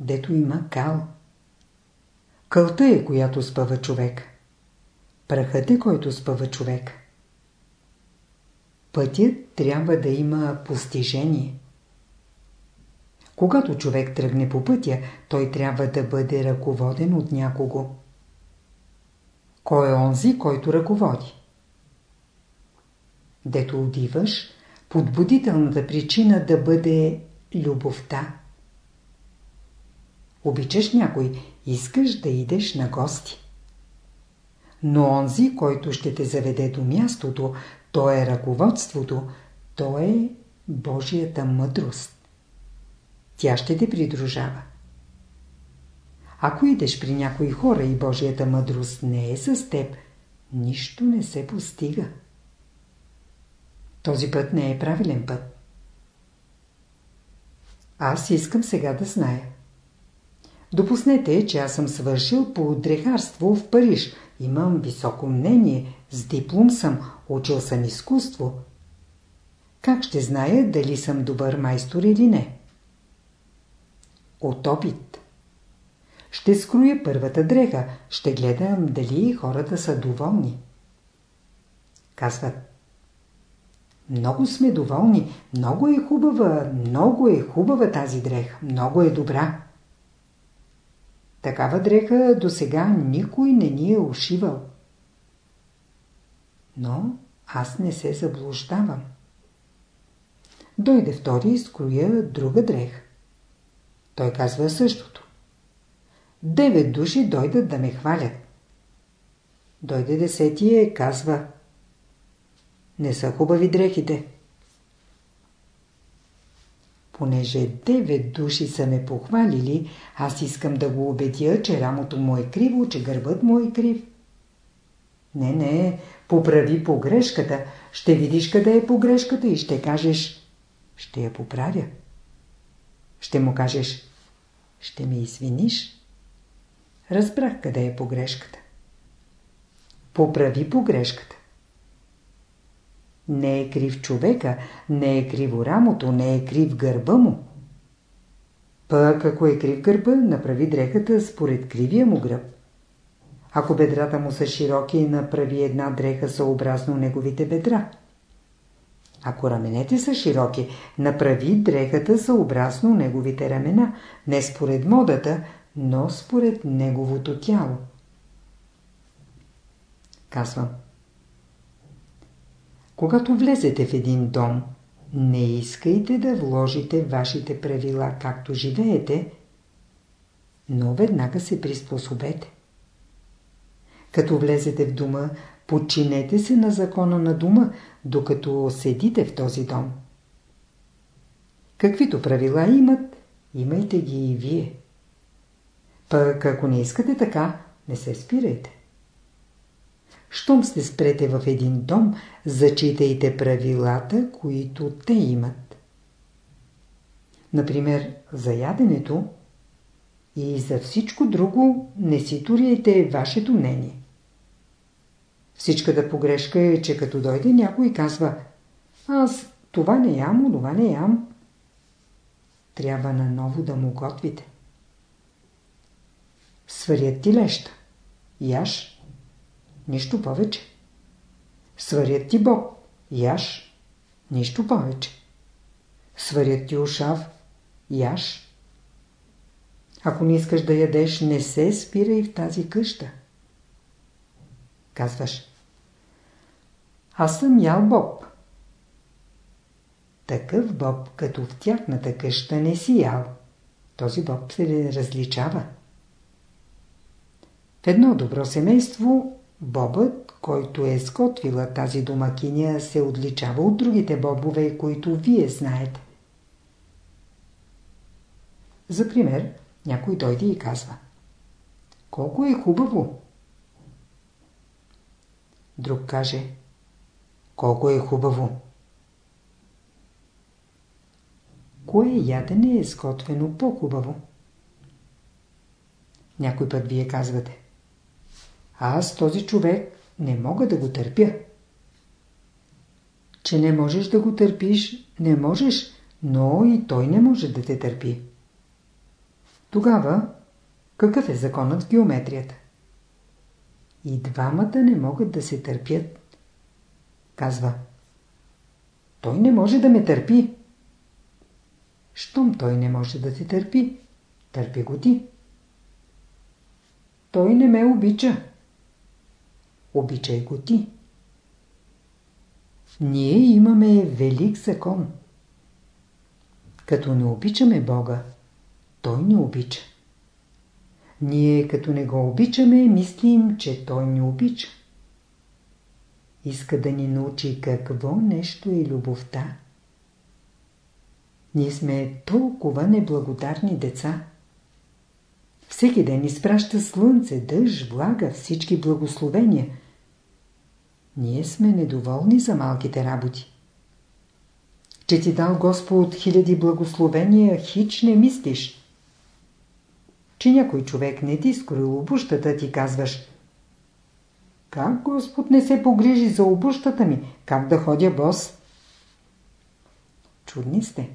дето има кал. Кълта е, която спъва човек. Прахът е, който спъва човек. Пътят трябва да има постижение. Когато човек тръгне по пътя, той трябва да бъде ръководен от някого. Кой е онзи, който ръководи? Дето отиваш, подбудителната причина да бъде любовта. Обичаш някой, искаш да идеш на гости. Но онзи, който ще те заведе до мястото, то е ръководството, то е Божията мъдрост. Тя ще те придружава. Ако идеш при някои хора и Божията мъдрост не е с теб, нищо не се постига. Този път не е правилен път. Аз искам сега да зная. Допуснете, че аз съм свършил по дрехарство в Париж. Имам високо мнение, с диплом съм, учил съм изкуство. Как ще зная дали съм добър майстор или не? От опит. Ще скроя първата дреха, ще гледам дали хората са доволни. Казват. Много сме доволни, много е хубава, много е хубава тази дреха, много е добра. Такава дреха до сега никой не ни е ушивал. Но аз не се заблуждавам. Дойде втори и скроя друга дреха. Той казва същото. Девет души дойдат да ме хвалят. Дойде десетия и казва Не са хубави дрехите. Понеже девет души са ме похвалили, аз искам да го убедя, че рамото му е криво, че гърбът му е крив. Не, не, поправи погрешката. Ще видиш къде е погрешката и ще кажеш, ще я поправя. Ще му кажеш, ще ме извиниш. Разбрах къде е погрешката. Поправи погрешката. Не е крив човека, не е криво рамото, не е крив гърба му. Пък ако е крив гърба, направи дрехата според кривия му гръб. Ако бедрата му са широки, направи една дреха съобразно неговите бедра. Ако раменете са широки, направи дрехата съобразно неговите ramена, не според модата, но според неговото тяло. Казвам. Когато влезете в един дом, не искайте да вложите вашите правила както живеете, но веднага се приспособете. Като влезете в дома, подчинете се на закона на дома, докато седите в този дом. Каквито правила имат, имайте ги и вие. Пък ако не искате така, не се спирайте. Щом сте спрете в един дом, зачитайте правилата, които те имат. Например, за яденето и за всичко друго не си туряйте вашето мнение. Всичката погрешка е, че като дойде някой и казва аз това не ям, това не ям. Трябва наново да му готвите. Сварят ти леща. Яш. Нищо повече. Сварят ти боб. Яш. Нищо повече. Сварят ти ушав. Яш. Ако не искаш да ядеш, не се спирай в тази къща. Казваш. Аз съм ял боб. Такъв боб, като в тяхната къща не си ял. Този боб се различава. В едно добро семейство бобът, който е скотвила тази домакиня, се отличава от другите бобове, които вие знаете. За пример, някой дойде и казва Колко е хубаво! Друг каже Колко е хубаво! Кое ядене е сготвено по-хубаво? Някой път вие казвате аз този човек не мога да го търпя. че не можеш да го търпиш, не можеш, но и той не може да те търпи. Тогава, какъв е законът в геометрията? И двамата не могат да се търпят. Казва, той не може да ме търпи. Щом той не може да те търпи, търпи го ти. Той не ме обича. Обичай го ти. Ние имаме велик закон. Като не обичаме Бога, Той ни обича. Ние като не го обичаме, мислим, че Той ни обича. Иска да ни научи какво нещо е любовта. Ние сме толкова неблагодарни деца. Всеки ден изпраща слънце, дъжд, влага, всички благословения. Ние сме недоволни за малките работи. Че ти дал Господ хиляди благословения, хич не мислиш. Че някой човек не ти скорил обущата, ти казваш Как Господ не се погрижи за обущата ми? Как да ходя бос? Чудни сте.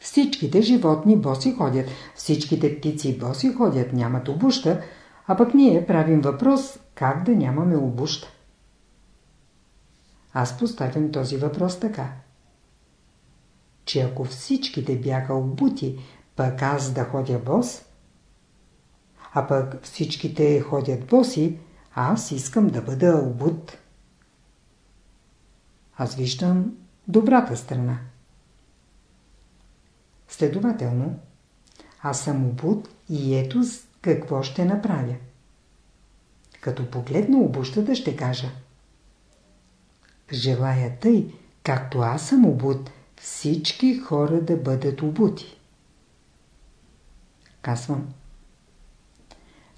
Всичките животни боси ходят, всичките птици боси ходят, нямат обуща, а пък ние правим въпрос как да нямаме обуща. Аз поставям този въпрос така. Че ако всичките бяха обути, пък аз да ходя бос, а пък всичките ходят боси, аз искам да бъда обут. Аз виждам добрата страна. Следователно, аз съм обут и ето какво ще направя. Като погледна обущата ще кажа Желая тъй, както аз съм обут, всички хора да бъдат обути. Казвам.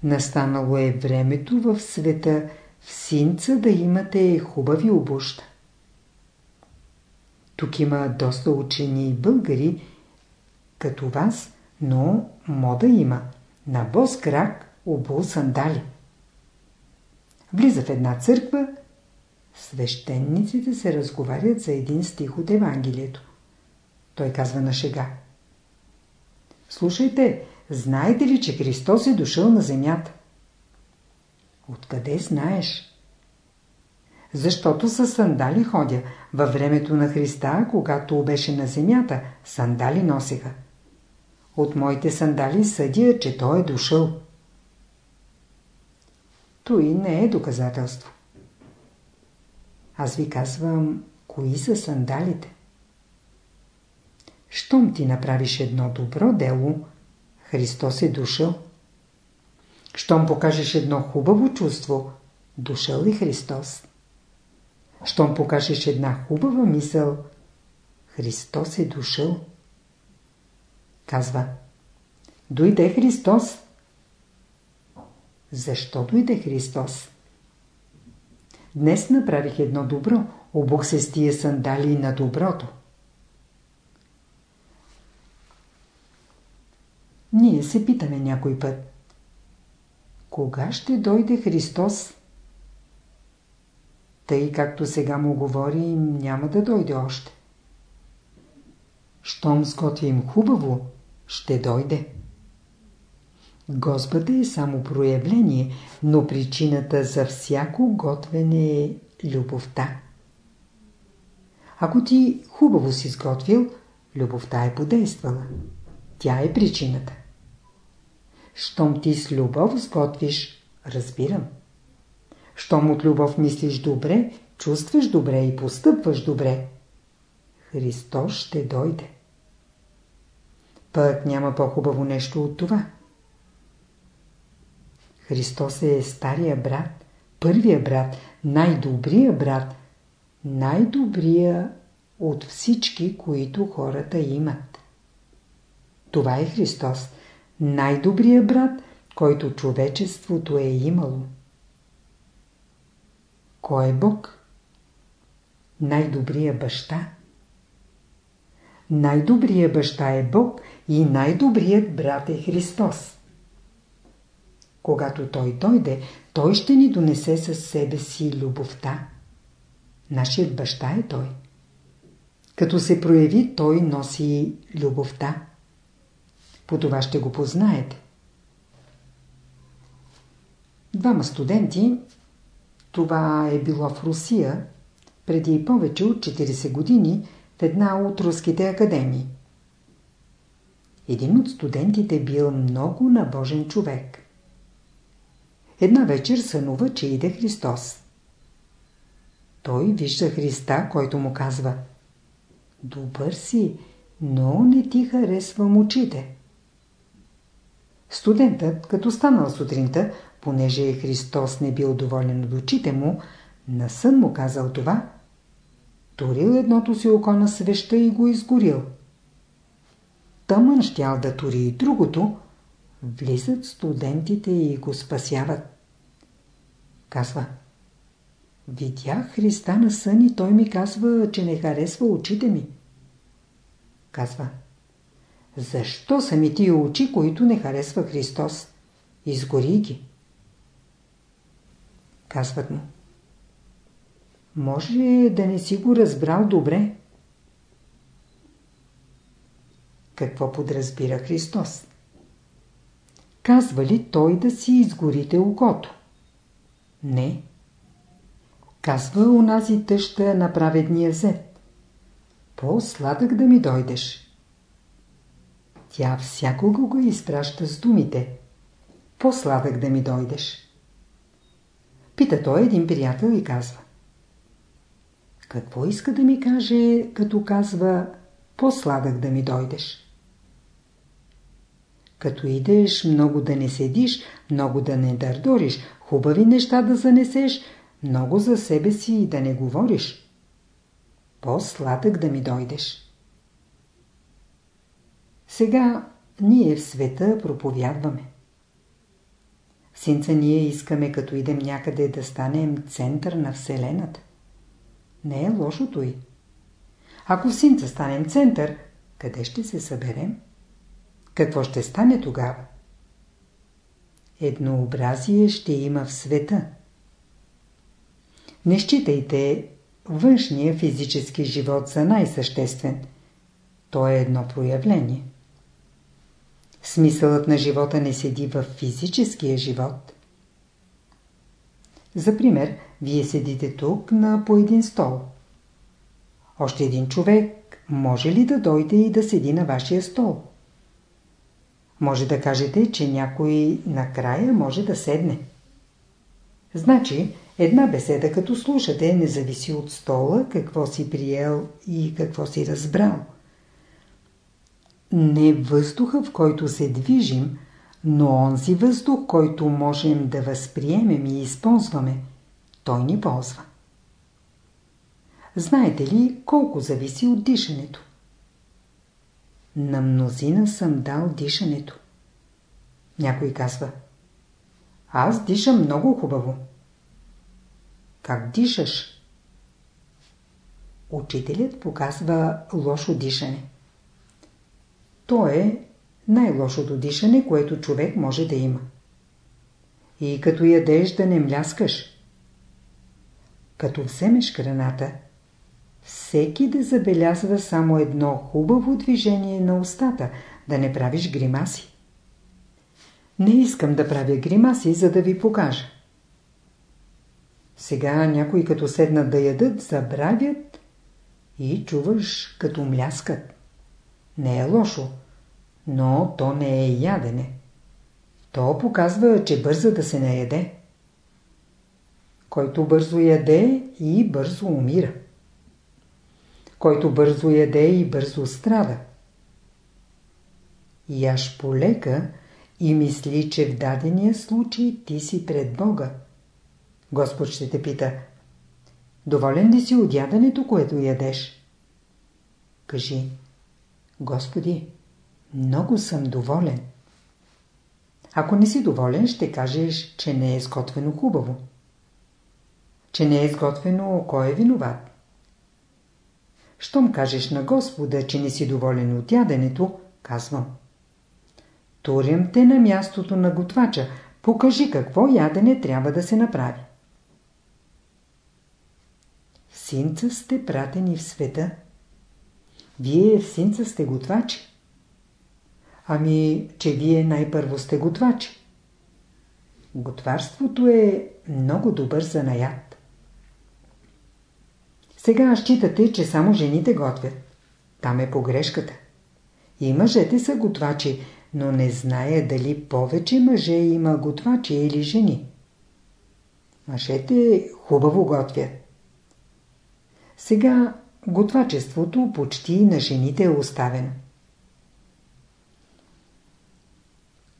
Настанало е времето в света в синца да имате хубави обуща. Тук има доста учени българи, като вас, но мода има. На бос крак обул сандали. Влиза в една църква, свещениците се разговарят за един стих от Евангелието. Той казва на шега. Слушайте, знаете ли, че Христос е дошъл на земята? Откъде знаеш? Защото с сандали ходя. Във времето на Христа, когато беше на земята, сандали носеха. От моите сандали съдя, че той е дошъл. Той не е доказателство. Аз ви казвам, кои са сандалите. Щом ти направиш едно добро дело, Христос е дошъл. Щом покажеш едно хубаво чувство, дошъл е Христос. Щом покажеш една хубава мисъл, Христос е дошъл. Казва, дойде Христос. Защо дойде Христос? Днес направих едно добро, обух се с тия сандали на доброто. Ние се питаме някой път. Кога ще дойде Христос? Тъй както сега му говорим, няма да дойде още. Щом сготвим хубаво, ще дойде. Господа е само проявление, но причината за всяко готвене е любовта. Ако ти хубаво си сготвил, любовта е подействала. Тя е причината. Щом ти с любов сготвиш, разбирам. Щом от любов мислиш добре, чувстваш добре и постъпваш добре, Христос ще дойде. Пък няма по-хубаво нещо от това. Христос е стария брат, първия брат, най-добрия брат, най-добрия от всички, които хората имат. Това е Христос, най-добрия брат, който човечеството е имало. Кой е Бог? Най-добрия баща. Най-добрият баща е Бог и най-добрият брат е Христос. Когато Той дойде, Той ще ни донесе със себе си любовта. Нашият баща е той. Като се прояви, той носи любовта. По това ще го познаете. Двама студенти, това е било в Русия, преди повече от 40 години в една от руските академии. Един от студентите бил много набожен човек. Една вечер сънува, че иде Христос. Той вижда Христа, който му казва Добър си, но не ти харесвам очите. Студентът, като станал сутринта, понеже Христос не бил доволен от очите му, на сън му казал това, турил едното си око на свеща и го изгорил. Тъмън щял да тури и другото, влизат студентите и го спасяват. Казва, видях Христа на сън и той ми казва, че не харесва очите ми. Казва, защо са ми тия очи, които не харесва Христос? Изгори ги. Казват му. Може да не си го разбрал добре. Какво подразбира Христос? Казва ли той да си изгорите окото? Не. Казва унази тъща на праведния зет. По-сладък да ми дойдеш. Тя всякога го изпраща с думите. По-сладък да ми дойдеш. Пита той един приятел и казва. Какво иска да ми каже, като казва по-сладък да ми дойдеш? Като идеш, много да не седиш, много да не дърдориш, хубави неща да занесеш, много за себе си и да не говориш. По-сладък да ми дойдеш. Сега ние в света проповядваме. Синца ние искаме като идем някъде да станем център на Вселената. Не е лошото и. Ако в синца станем център, къде ще се съберем? Какво ще стане тогава? Еднообразие ще има в света. Не считайте външния физически живот за най-съществен. То е едно проявление. Смисълът на живота не седи в физическия живот. За пример, вие седите тук на по един стол. Още един човек може ли да дойде и да седи на вашия стол? Може да кажете, че някой накрая може да седне. Значи, една беседа като слушате не зависи от стола, какво си приел и какво си разбрал. Не въздуха, в който се движим, но онзи въздух, който можем да възприемем и използваме, той ни ползва. Знаете ли колко зависи от дишането? На мнозина съм дал дишането. Някой казва Аз дишам много хубаво. Как дишаш? Учителят показва лошо дишане. То е най-лошото дишане, което човек може да има. И като ядеш да не мляскаш. Като вземеш храната, всеки да забелязва само едно хубаво движение на устата, да не правиш гримаси. Не искам да правя гримаси, за да ви покажа. Сега някои като седнат да ядат, забравят и чуваш като мляскат. Не е лошо, но то не е ядене. То показва, че бърза да се наеде. Който бързо яде и бързо умира. Който бързо яде и бързо страда. Яш полека и мисли, че в дадения случай ти си пред Бога. Господ ще те пита, доволен ли си от яденето, което ядеш? Кажи, Господи, много съм доволен. Ако не си доволен, ще кажеш, че не е изготвено хубаво. Че не е изготвено, кой е виноват? Щом кажеш на Господа, че не си доволен от яденето, казвам. Турям те на мястото на готвача. Покажи какво ядене трябва да се направи. синца сте пратени в света. Вие в синца сте готвачи. Ами, че вие най-първо сте готвачи. Готварството е много добър занаят. Сега считате, че само жените готвят. Там е погрешката. И мъжете са готвачи, но не зная дали повече мъже има готвачи или жени. Мъжете хубаво готвят. Сега готвачеството почти на жените е оставено.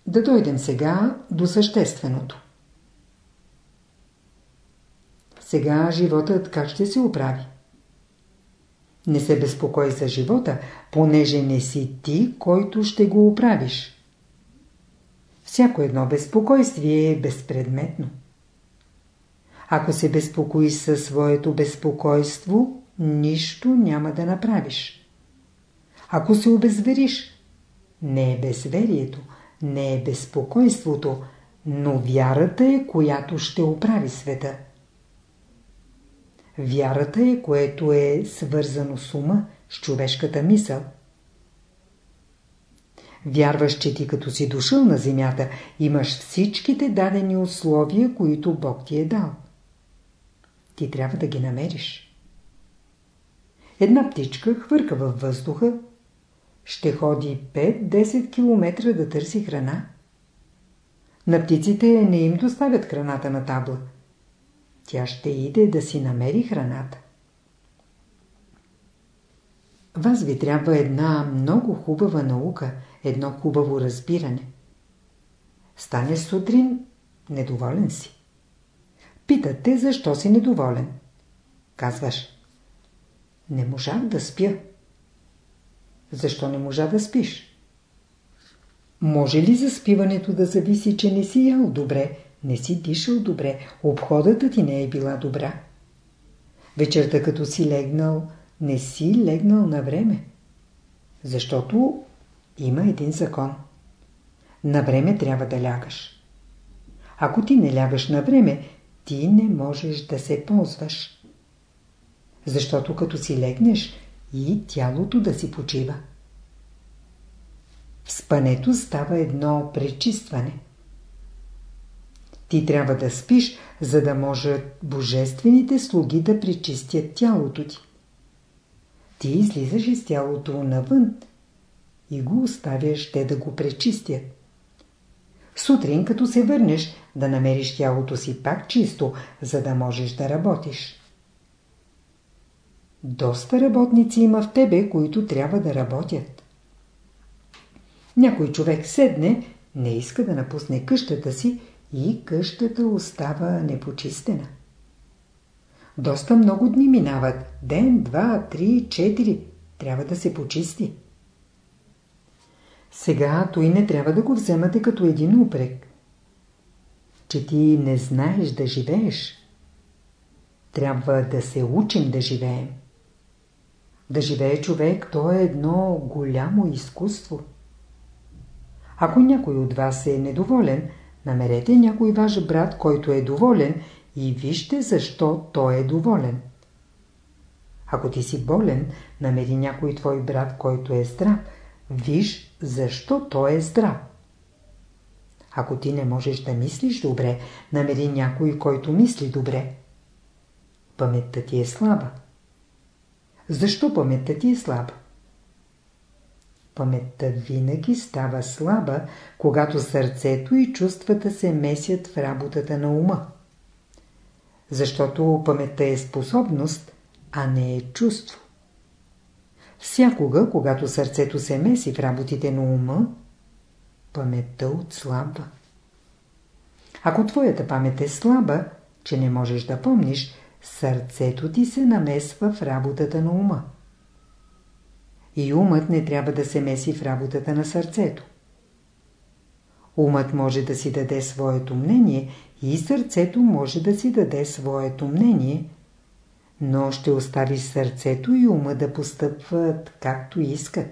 Да дойдем сега до същественото. Сега животът как ще се оправи? Не се безпокой за живота, понеже не си ти, който ще го оправиш. Всяко едно безпокойствие е безпредметно. Ако се безпокоиш със своето безпокойство, нищо няма да направиш. Ако се обезвериш, не е безверието, не е безпокойството, но вярата е, която ще оправи света. Вярата е, което е свързано с ума, с човешката мисъл. Вярваш, че ти като си дошъл на земята, имаш всичките дадени условия, които Бог ти е дал. Ти трябва да ги намериш. Една птичка хвърка във въздуха, ще ходи 5-10 км да търси храна. На птиците не им доставят храната на табла. Тя ще иде да си намери храната. Вас ви трябва една много хубава наука, едно хубаво разбиране. Стане сутрин, недоволен си. Питат те защо си недоволен. Казваш, не можах да спя. Защо не можа да спиш? Може ли за спиването да зависи, че не си ял добре, не си дишал добре, обходата ти не е била добра? Вечерта като си легнал, не си легнал на време. Защото има един закон. На време трябва да лягаш. Ако ти не лягаш на време, ти не можеш да се ползваш. Защото като си легнеш, и тялото да си почива. В спането става едно пречистване. Ти трябва да спиш, за да може божествените слуги да пречистят тялото ти. Ти излизаш из тялото навън и го оставяш те да го пречистят. Сутрин, като се върнеш, да намериш тялото си пак чисто, за да можеш да работиш. Доста работници има в тебе, които трябва да работят. Някой човек седне, не иска да напусне къщата си и къщата остава непочистена. Доста много дни минават. Ден, два, три, четири. Трябва да се почисти. Сега той не трябва да го вземате като един упрек. Че ти не знаеш да живееш. Трябва да се учим да живеем. Да живее човек, то е едно голямо изкуство. Ако някой от вас е недоволен, намерете някой ваш брат, който е доволен и вижте защо той е доволен. Ако ти си болен, намери някой твой брат, който е здрав, виж защо той е здрав. Ако ти не можеш да мислиш добре, намери някой, който мисли добре. Паметта ти е слаба. Защо паметта ти е слаба? Паметта винаги става слаба, когато сърцето и чувствата се месят в работата на ума. Защото паметта е способност, а не е чувство. Всякога, когато сърцето се меси в работите на ума, паметта отслабва. Ако твоята памет е слаба, че не можеш да помниш, сърцето ти се намесва в работата на ума. И умът не трябва да се меси в работата на сърцето. Умът може да си даде своето мнение и сърцето може да си даде своето мнение, но ще остави сърцето и ума да постъпват както искат.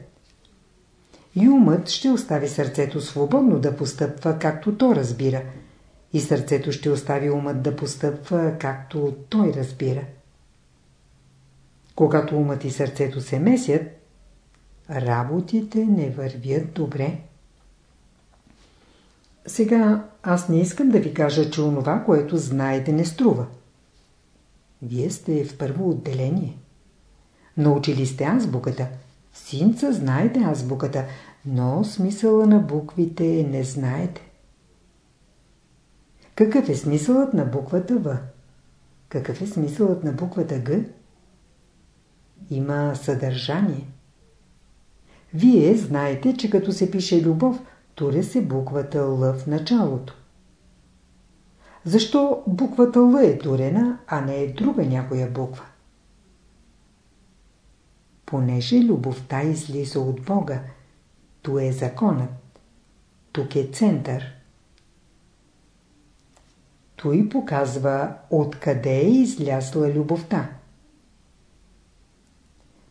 И умът ще остави сърцето свободно да постъпва както то разбира – и сърцето ще остави умът да постъпва както той разбира. Когато умът и сърцето се месят, работите не вървят добре. Сега аз не искам да ви кажа, че онова, което знаете, не струва. Вие сте в първо отделение. Научили сте азбуката. Синца знаете азбуката, но смисъла на буквите не знаете. Какъв е смисълът на буквата В? Какъв е смисълът на буквата Г? Има съдържание. Вие знаете, че като се пише любов, туре се буквата Л в началото. Защо буквата Л е турена, а не е друга някоя буква? Понеже любовта излиза от Бога, то е законът. Тук е център. Той показва откъде е излязла любовта.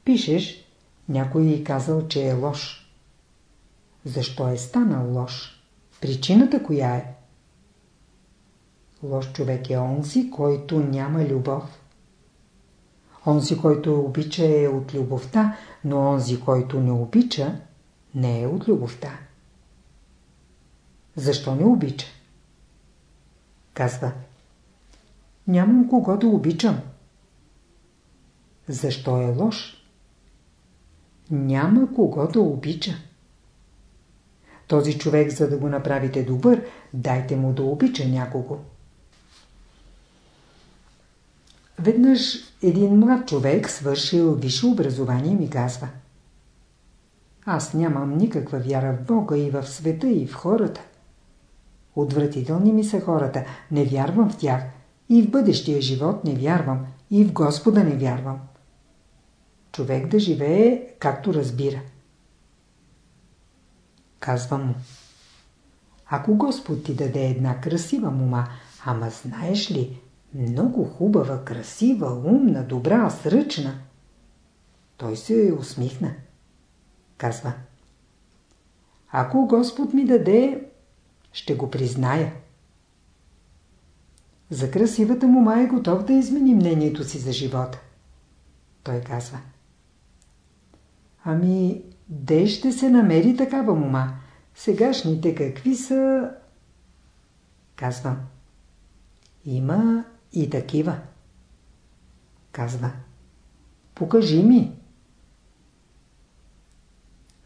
Пишеш, някой е казал, че е лош. Защо е станал лош? Причината коя е? Лош човек е онзи, който няма любов. Онзи, който обича е от любовта, но онзи, който не обича, не е от любовта. Защо не обича? Казва. Нямам кого да обичам. Защо е лош? Няма кого да обича. Този човек, за да го направите добър, дайте му да обича някого. Веднъж един млад човек, свършил висше образование, ми казва Аз нямам никаква вяра в Бога и в света и в хората. Отвратителни ми са хората, не вярвам в тях. И в бъдещия живот не вярвам, и в Господа не вярвам. Човек да живее както разбира. Казвам му. Ако Господ ти даде една красива мума, ама знаеш ли, много хубава, красива, умна, добра, сръчна. Той се усмихна. Казва. Ако Господ ми даде, ще го призная. За красивата мума е готов да измени мнението си за живота. Той казва. Ами, де ще се намери такава мума? Сегашните какви са... Казвам. Има и такива. Казва. Покажи ми.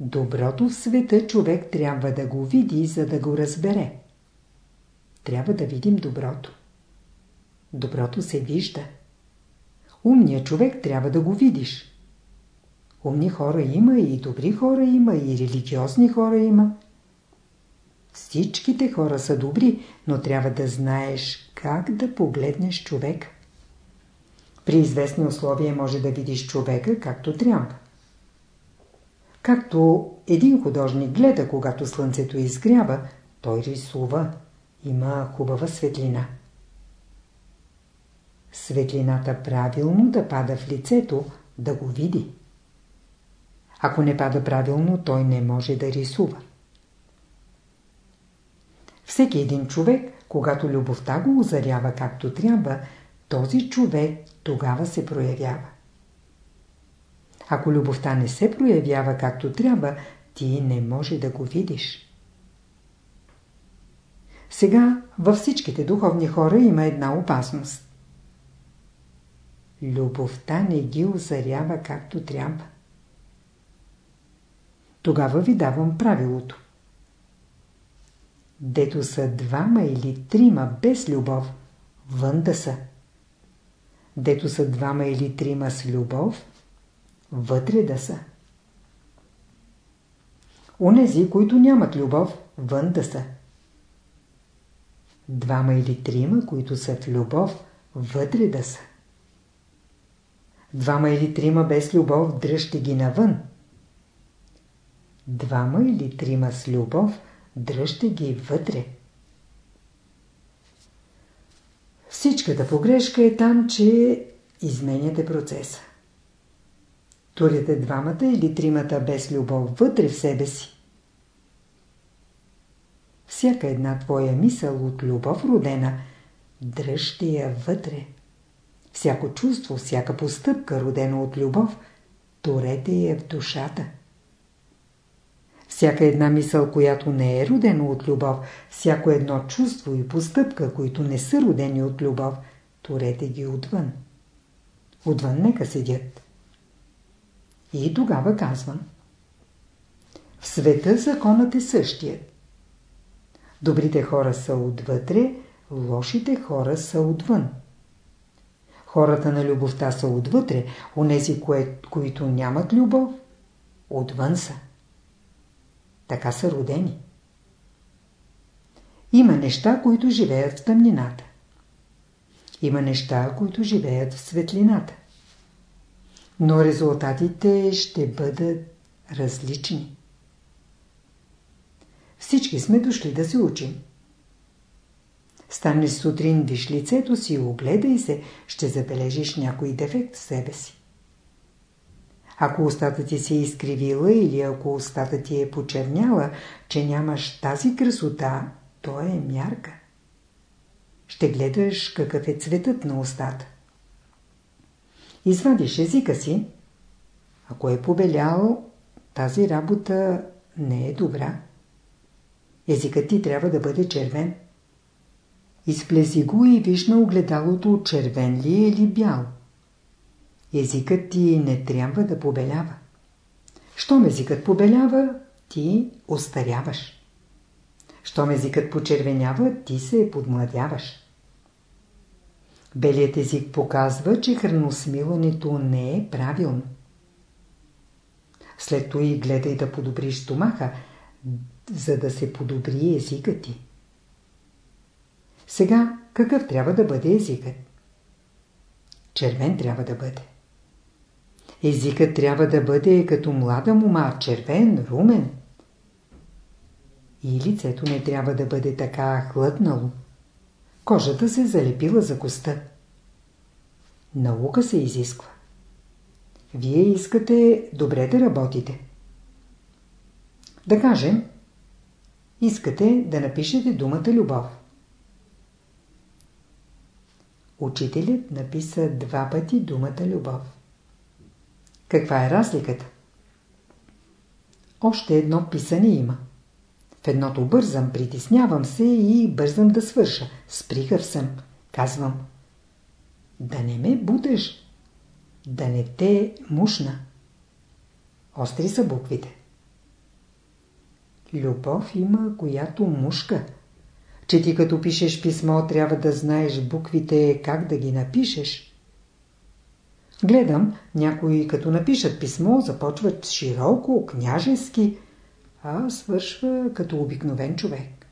Доброто в света човек трябва да го види, за да го разбере. Трябва да видим доброто. Доброто се вижда. Умният човек трябва да го видиш. Умни хора има и добри хора има и религиозни хора има. Всичките хора са добри, но трябва да знаеш как да погледнеш човек. При известни условия може да видиш човека както трябва. Както един художник гледа, когато слънцето изгрява, той рисува. Има хубава светлина. Светлината правилно да пада в лицето, да го види. Ако не пада правилно, той не може да рисува. Всеки един човек, когато любовта го озарява както трябва, този човек тогава се проявява. Ако любовта не се проявява както трябва, ти не може да го видиш. Сега във всичките духовни хора има една опасност. Любовта не ги озарява както трябва. Тогава ви давам правилото. Дето са двама или трима без любов, вън да са. Дето са двама или трима с любов, вътре да са. Онези, които нямат любов, вън да са. Двама или трима, които са в любов, вътре да са. Двама или трима без любов, дръжте ги навън. Двама или трима с любов, дръжте ги вътре. Всичката погрешка е там, че изменяте процеса. Турите двамата или тримата без любов вътре в себе си. Всяка една твоя мисъл от любов родена, дръжте я вътре. Всяко чувство, всяка постъпка, родено от любов, торете я в душата. Всяка една мисъл, която не е родена от любов, всяко едно чувство и постъпка, които не са родени от любов, торете ги отвън. Отвън нека седят. И тогава казвам. В света законът е същият. Добрите хора са отвътре, лошите хора са отвън. Хората на любовта са отвътре, онези, кое, които нямат любов, отвън са. Така са родени. Има неща, които живеят в тъмнината. Има неща, които живеят в светлината. Но резултатите ще бъдат различни. Всички сме дошли да се учим. Станеш сутрин, виж лицето си, огледай се, ще забележиш някой дефект в себе си. Ако устата ти се е изкривила или ако устата ти е почерняла, че нямаш тази красота, то е мярка. Ще гледаш какъв е цветът на устата. Извадиш езика си. Ако е побелял, тази работа не е добра. Езикът ти трябва да бъде червен. Изплези го и виж на огледалото червен ли е или бял. Езикът ти не трябва да побелява. Щом езикът побелява, ти остаряваш. Щом езикът почервенява, ти се подмладяваш. Белият език показва, че храносмилането не е правилно. След това и гледай да подобриш стомаха, за да се подобри езикът ти. Сега какъв трябва да бъде езикът? Червен трябва да бъде. Езикът трябва да бъде като млада мума, червен, румен. И лицето не трябва да бъде така хлътнало. Кожата се залепила за коста. Наука се изисква. Вие искате добре да работите. Да кажем, искате да напишете думата любов. Учителят написа два пъти думата любов. Каква е разликата? Още едно писане има. В едното бързам, притеснявам се и бързам да свърша. Сприхав съм. Казвам. Да не ме будеш. Да не те мушна. Остри са буквите. Любов има, която мушка. Че ти като пишеш писмо, трябва да знаеш буквите как да ги напишеш. Гледам, някои като напишат писмо, започват широко, княжески, а свършва като обикновен човек.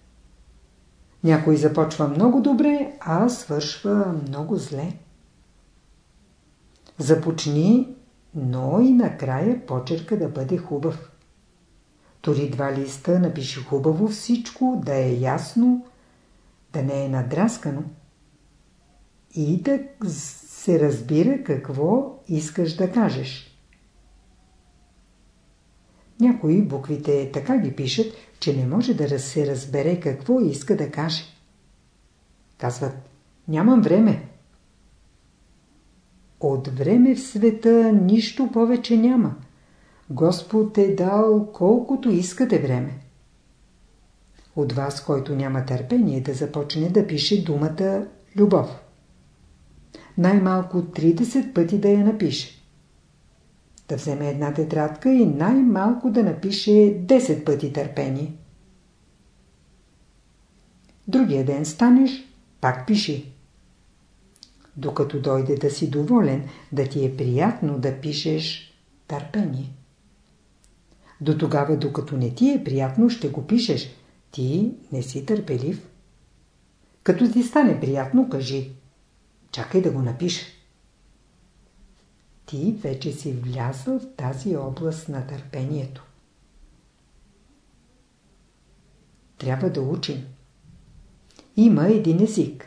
Някой започва много добре, а свършва много зле. Започни, но и накрая почерка да бъде хубав. Тори два листа, напиши хубаво всичко, да е ясно, да не е надраскано. И да се разбира какво искаш да кажеш. Някои буквите така ги пишат, че не може да се разбере какво иска да каже. Казват, нямам време. От време в света нищо повече няма. Господ е дал колкото искате време. От вас, който няма търпение да започне да пише думата любов най-малко 30 пъти да я напише. Да вземе една тетрадка и най-малко да напише 10 пъти търпение. Другия ден станеш, пак пиши. Докато дойде да си доволен, да ти е приятно да пишеш търпение. До тогава, докато не ти е приятно, ще го пишеш. Ти не си търпелив. Като ти стане приятно, кажи Чакай да го напиша. Ти вече си влязъл в тази област на търпението. Трябва да учим. Има един език.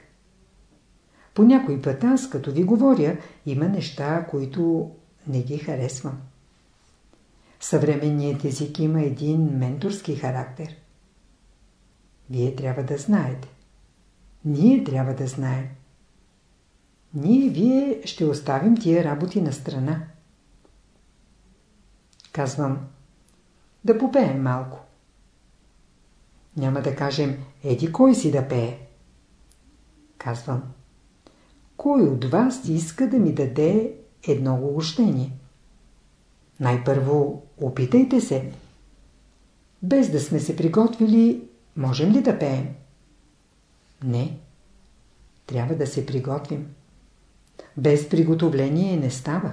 По някой път аз, като ви говоря, има неща, които не ги харесвам. Съвременният език има един менторски характер. Вие трябва да знаете. Ние трябва да знаем. Ние вие ще оставим тия работи на страна. Казвам, да попеем малко. Няма да кажем, еди кой си да пее. Казвам, кой от вас иска да ми даде едно огощение? Най-първо опитайте се. Без да сме се приготвили, можем ли да пеем? Не. Трябва да се приготвим. Без приготовление не става.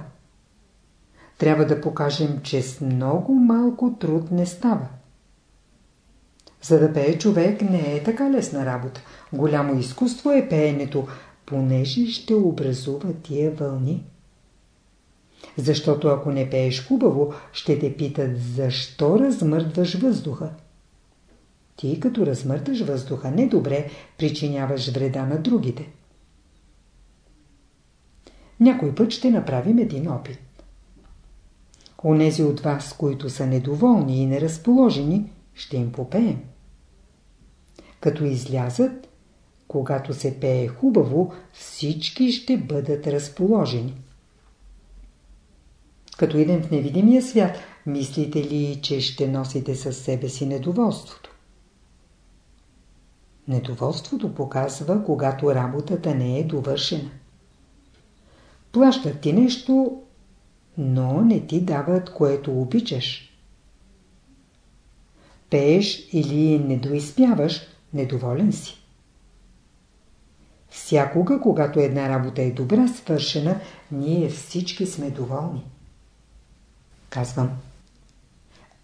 Трябва да покажем, че с много малко труд не става. За да пее човек не е така лесна работа. Голямо изкуство е пеенето, понеже ще образува тия вълни. Защото ако не пееш хубаво, ще те питат защо размърдваш въздуха. Ти като размърташ въздуха недобре, причиняваш вреда на другите. Някой път ще направим един опит. Онези от вас, които са недоволни и неразположени, ще им попеем. Като излязат, когато се пее хубаво, всички ще бъдат разположени. Като идем в невидимия свят, мислите ли, че ще носите със себе си недоволството? Недоволството показва, когато работата не е довършена. Плащат ти нещо, но не ти дават, което обичаш. Пееш или не доизпяваш, недоволен си. Всякога, когато една работа е добра свършена, ние всички сме доволни. Казвам.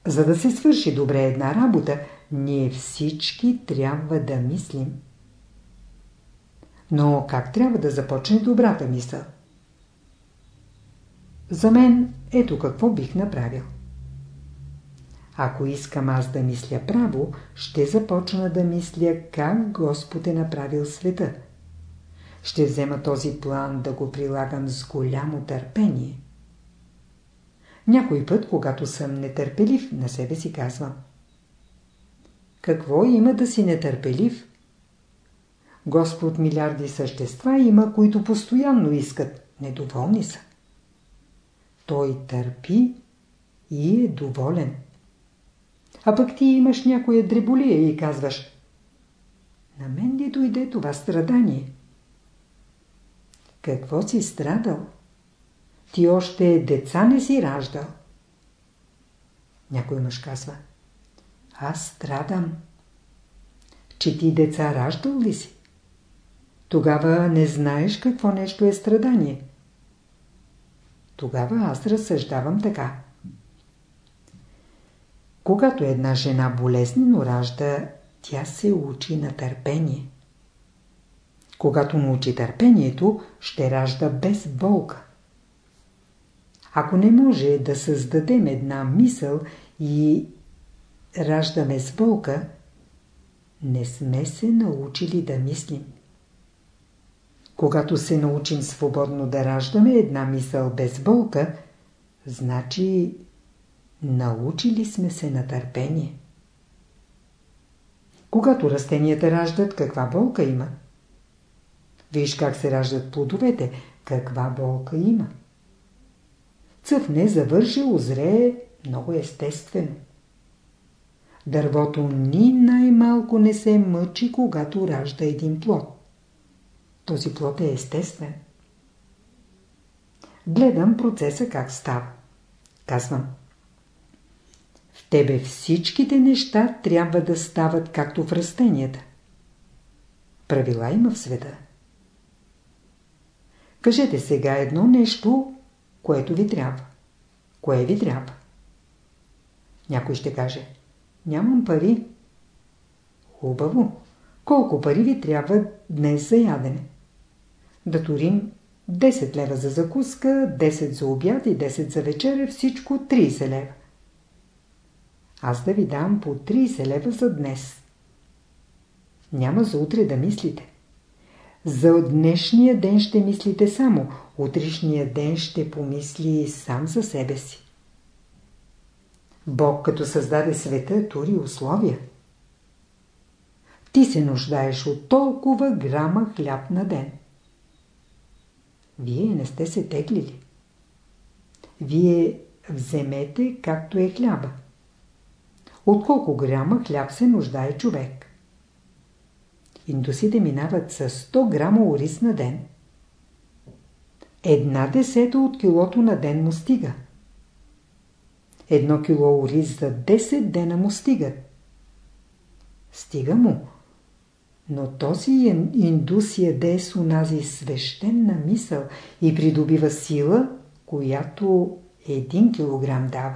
За да се свърши добре една работа, ние всички трябва да мислим. Но как трябва да започне добрата мисъл? За мен ето какво бих направил. Ако искам аз да мисля право, ще започна да мисля как Господ е направил света. Ще взема този план да го прилагам с голямо търпение. Някой път, когато съм нетърпелив, на себе си казвам. Какво има да си нетърпелив? Господ милиарди същества има, които постоянно искат. Недоволни са. Той търпи и е доволен. А пък ти имаш някоя дреболия и казваш На мен ли дойде това страдание? Какво си страдал? Ти още деца не си раждал. Някой мъж казва Аз страдам. Че ти деца раждал ли си? Тогава не знаеш какво нещо е страдание. Тогава аз разсъждавам така. Когато една жена болезнено ражда, тя се учи на търпение. Когато научи търпението, ще ражда без болка. Ако не може да създадем една мисъл и раждаме с болка, не сме се научили да мислим. Когато се научим свободно да раждаме една мисъл без болка, значи научили сме се на търпение. Когато растенията раждат, каква болка има? Виж как се раждат плодовете, каква болка има. Цъфне, завърши, озрее, много естествено. Дървото ни най-малко не се мъчи, когато ражда един плод. Този плод е естествен. Гледам процеса как става. Казвам. В тебе всичките неща трябва да стават както в растенията. Правила има в света. Кажете сега едно нещо, което ви трябва. Кое ви трябва? Някой ще каже. Нямам пари. Хубаво. Колко пари ви трябва днес за ядене? Да турим 10 лева за закуска, 10 за обяд и 10 за вечеря, всичко 30 лева. Аз да ви дам по 30 лева за днес. Няма за утре да мислите. За днешния ден ще мислите само, утрешния ден ще помисли сам за себе си. Бог като създаде света, тури условия. Ти се нуждаеш от толкова грама хляб на ден. Вие не сте се теглили. Вие вземете както е хляба. От колко грама хляб се нуждае човек? Индусите минават с 100 грама ориз на ден. Една десета от килото на ден му стига. Едно кило ориз за 10 дена му стигат. Стига му. Но този индус яде с унази свещена мисъл и придобива сила, която един килограм дава.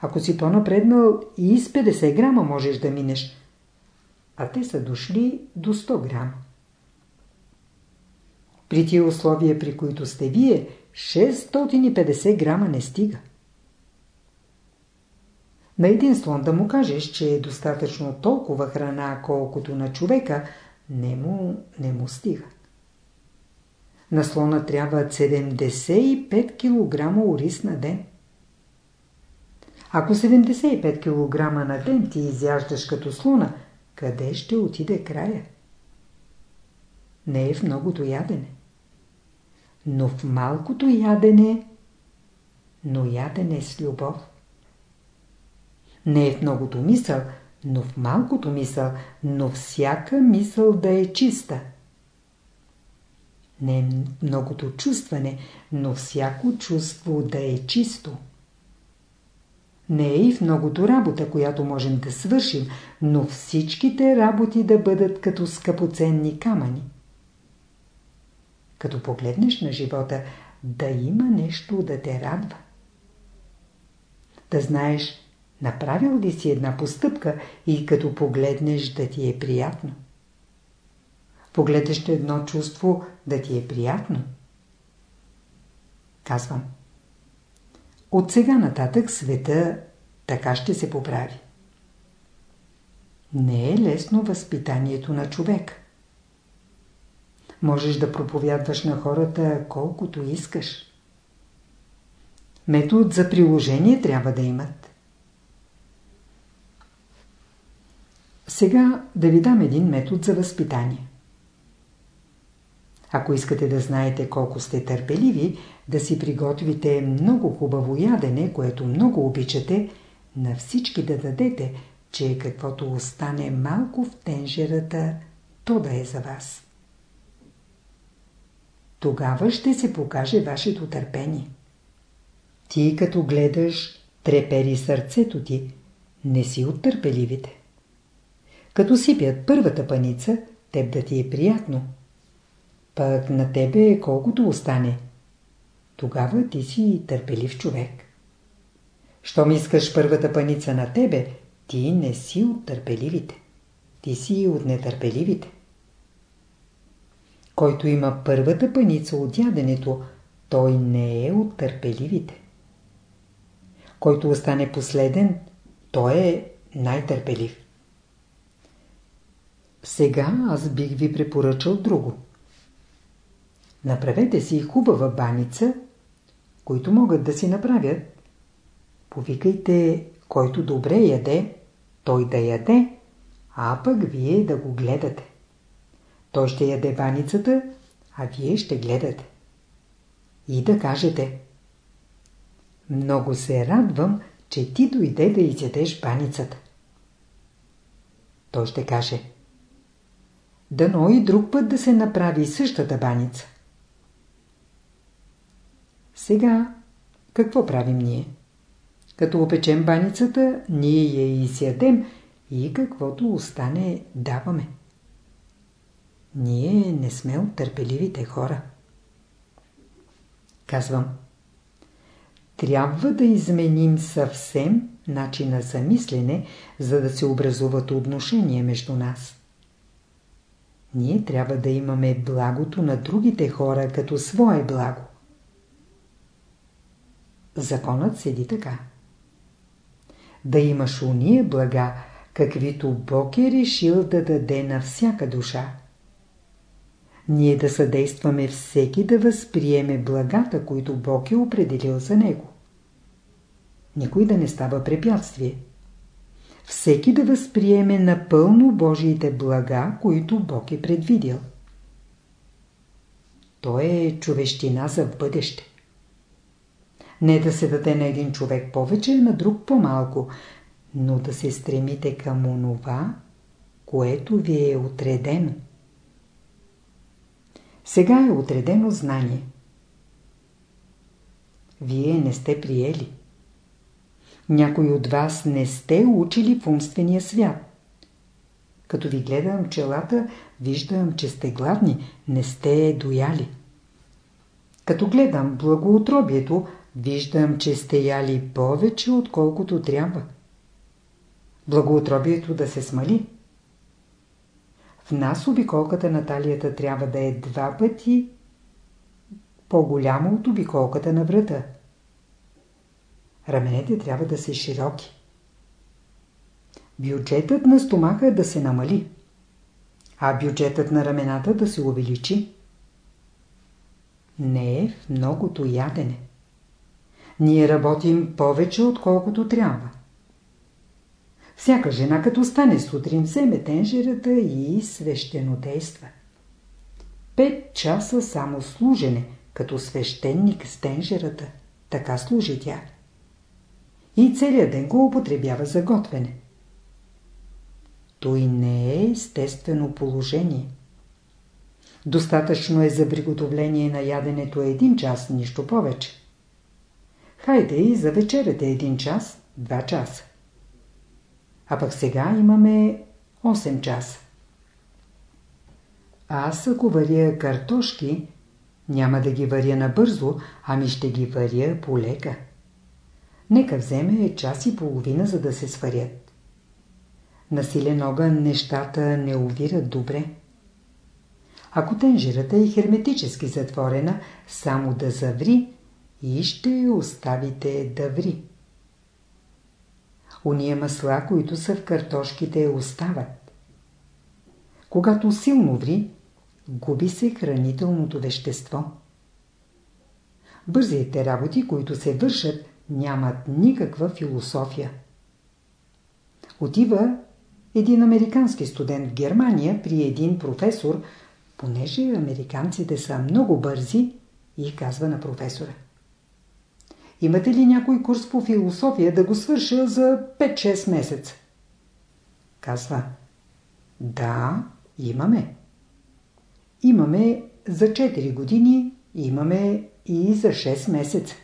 Ако си по-напреднал и с 50 грама можеш да минеш, а те са дошли до 100 грама. При тия условия, при които сте вие, 650 грама не стига. На един слон да му кажеш, че е достатъчно толкова храна, колкото на човека, не му, не му стига. На слона трябва 75 кг ориз на ден. Ако 75 кг на ден ти изяждаш като слона, къде ще отиде края? Не е в многото ядене. Но в малкото ядене, но ядене с любов. Не е в многото мисъл, но в малкото мисъл, но всяка мисъл да е чиста. Не е многото чувстване, но всяко чувство да е чисто. Не е и в многото работа, която можем да свършим, но всичките работи да бъдат като скъпоценни камъни. Като погледнеш на живота, да има нещо да те радва. Да знаеш, направил ли си една постъпка и като погледнеш да ти е приятно. Погледнеш едно чувство да ти е приятно. Казвам. От сега нататък света така ще се поправи. Не е лесно възпитанието на човек. Можеш да проповядваш на хората колкото искаш. Метод за приложение трябва да имат. Сега да ви дам един метод за възпитание. Ако искате да знаете колко сте търпеливи, да си приготвите много хубаво ядене, което много обичате, на всички да дадете, че каквото остане малко в тенжерата, то да е за вас. Тогава ще се покаже вашето търпение. Ти като гледаш, трепери сърцето ти, не си от търпеливите. Като сипят първата паница, теб да ти е приятно. Пък на тебе колкото остане. Тогава ти си търпелив човек. Щом искаш първата паница на тебе, ти не си от търпеливите. Ти си от нетърпеливите. Който има първата паница от яденето, той не е от търпеливите. Който остане последен, той е най-търпелив. Сега аз бих ви препоръчал друго. Направете си хубава баница, които могат да си направят. Повикайте, който добре яде, той да яде, а пък вие да го гледате. Той ще яде баницата, а вие ще гледате. И да кажете Много се радвам, че ти дойде да изядеш баницата. Той ще каже Дано и друг път да се направи същата баница. Сега, какво правим ние? Като опечем баницата, ние я изядем и каквото остане даваме. Ние не сме от търпеливите хора. Казвам. Трябва да изменим съвсем начина за мислене, за да се образуват отношения между нас. Ние трябва да имаме благото на другите хора като свое благо. Законът седи така. Да имаш уния блага, каквито Бог е решил да даде на всяка душа. Ние да съдействаме всеки да възприеме благата, които Бог е определил за него. Никой да не става препятствие. Всеки да възприеме напълно Божиите блага, които Бог е предвидил. То е човещина за бъдеще. Не да се даде на един човек повече, на друг по-малко, но да се стремите към онова, което ви е отредено. Сега е отредено знание. Вие не сте приели. Някой от вас не сте учили в умствения свят. Като ви гледам челата, виждам, че сте гладни, не сте дояли. Като гледам благоутробието, виждам, че сте яли повече, отколкото трябва. Благоутробието да се смали. В нас обиколката на талията трябва да е два пъти по-голяма от обиколката на врата. Раменете трябва да са широки. Бюджетът на стомаха да се намали, а бюджетът на рамената да се увеличи. Не е в многото ядене. Ние работим повече, отколкото трябва. Всяка жена, като стане сутрин, вземе тенжерата и свещено действа. Пет часа само служене, като свещеник с тенжерата. Така служи тя. И целият ден го употребява за готвене. Той не е естествено положение. Достатъчно е за приготовление на яденето един час, нищо повече. Хайде и за вечерята един час, два часа. А пък сега имаме 8 часа. Аз ако варя картошки, няма да ги варя набързо, ами ще ги варя полека. Нека вземе час и половина, за да се сварят. На силен огън нещата не увират добре. Ако тенжерата е херметически затворена, само да заври и ще оставите да ври. Уния масла, които са в картошките, остават. Когато силно ври, губи се хранителното вещество. Бързите работи, които се вършат, нямат никаква философия. Отива един американски студент в Германия при един професор, понеже американците са много бързи, и казва на професора. Имате ли някой курс по философия да го свърша за 5-6 месеца? Казва. Да, имаме. Имаме за 4 години, имаме и за 6 месеца.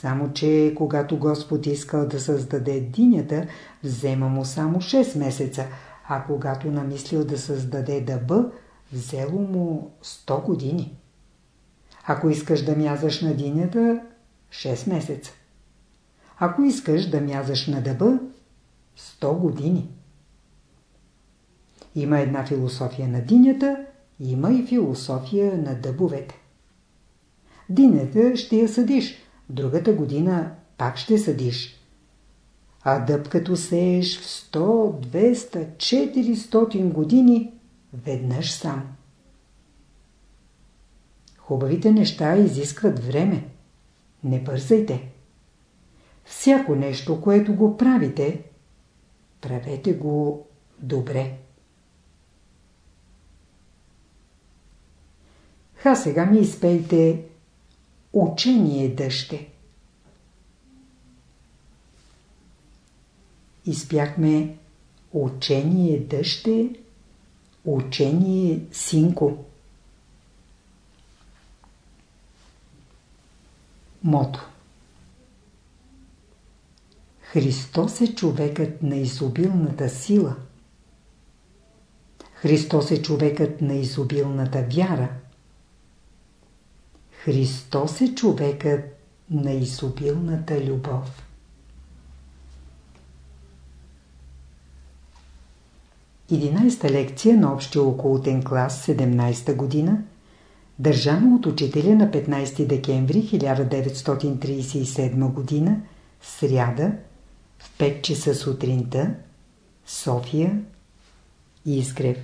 Само, че когато Господ искал да създаде динята, взема му само 6 месеца, а когато намислил да създаде дъба, взело му 100 години. Ако искаш да мязаш на динята, 6 месеца. Ако искаш да мязаш на дъба, 100 години. Има една философия на динята, има и философия на дъбовете. Динята ще я съдиш, другата година пак ще съдиш. А дъб като сееш в 100, 200, 400 години, веднъж сам. Хубавите неща изискват време. Не бързайте. Всяко нещо, което го правите, правете го добре. Ха сега ми изпейте Учение дъще. Изпяхме Учение дъще, Учение синко. Мото Христос е човекът на изобилната сила. Христос е човекът на изобилната вяра. Христос е човекът на изобилната любов. Единайста лекция на общия околотен клас 17 година държано от учителя на 15 декември 1937 г. сряда в 5 часа сутринта София Изгрев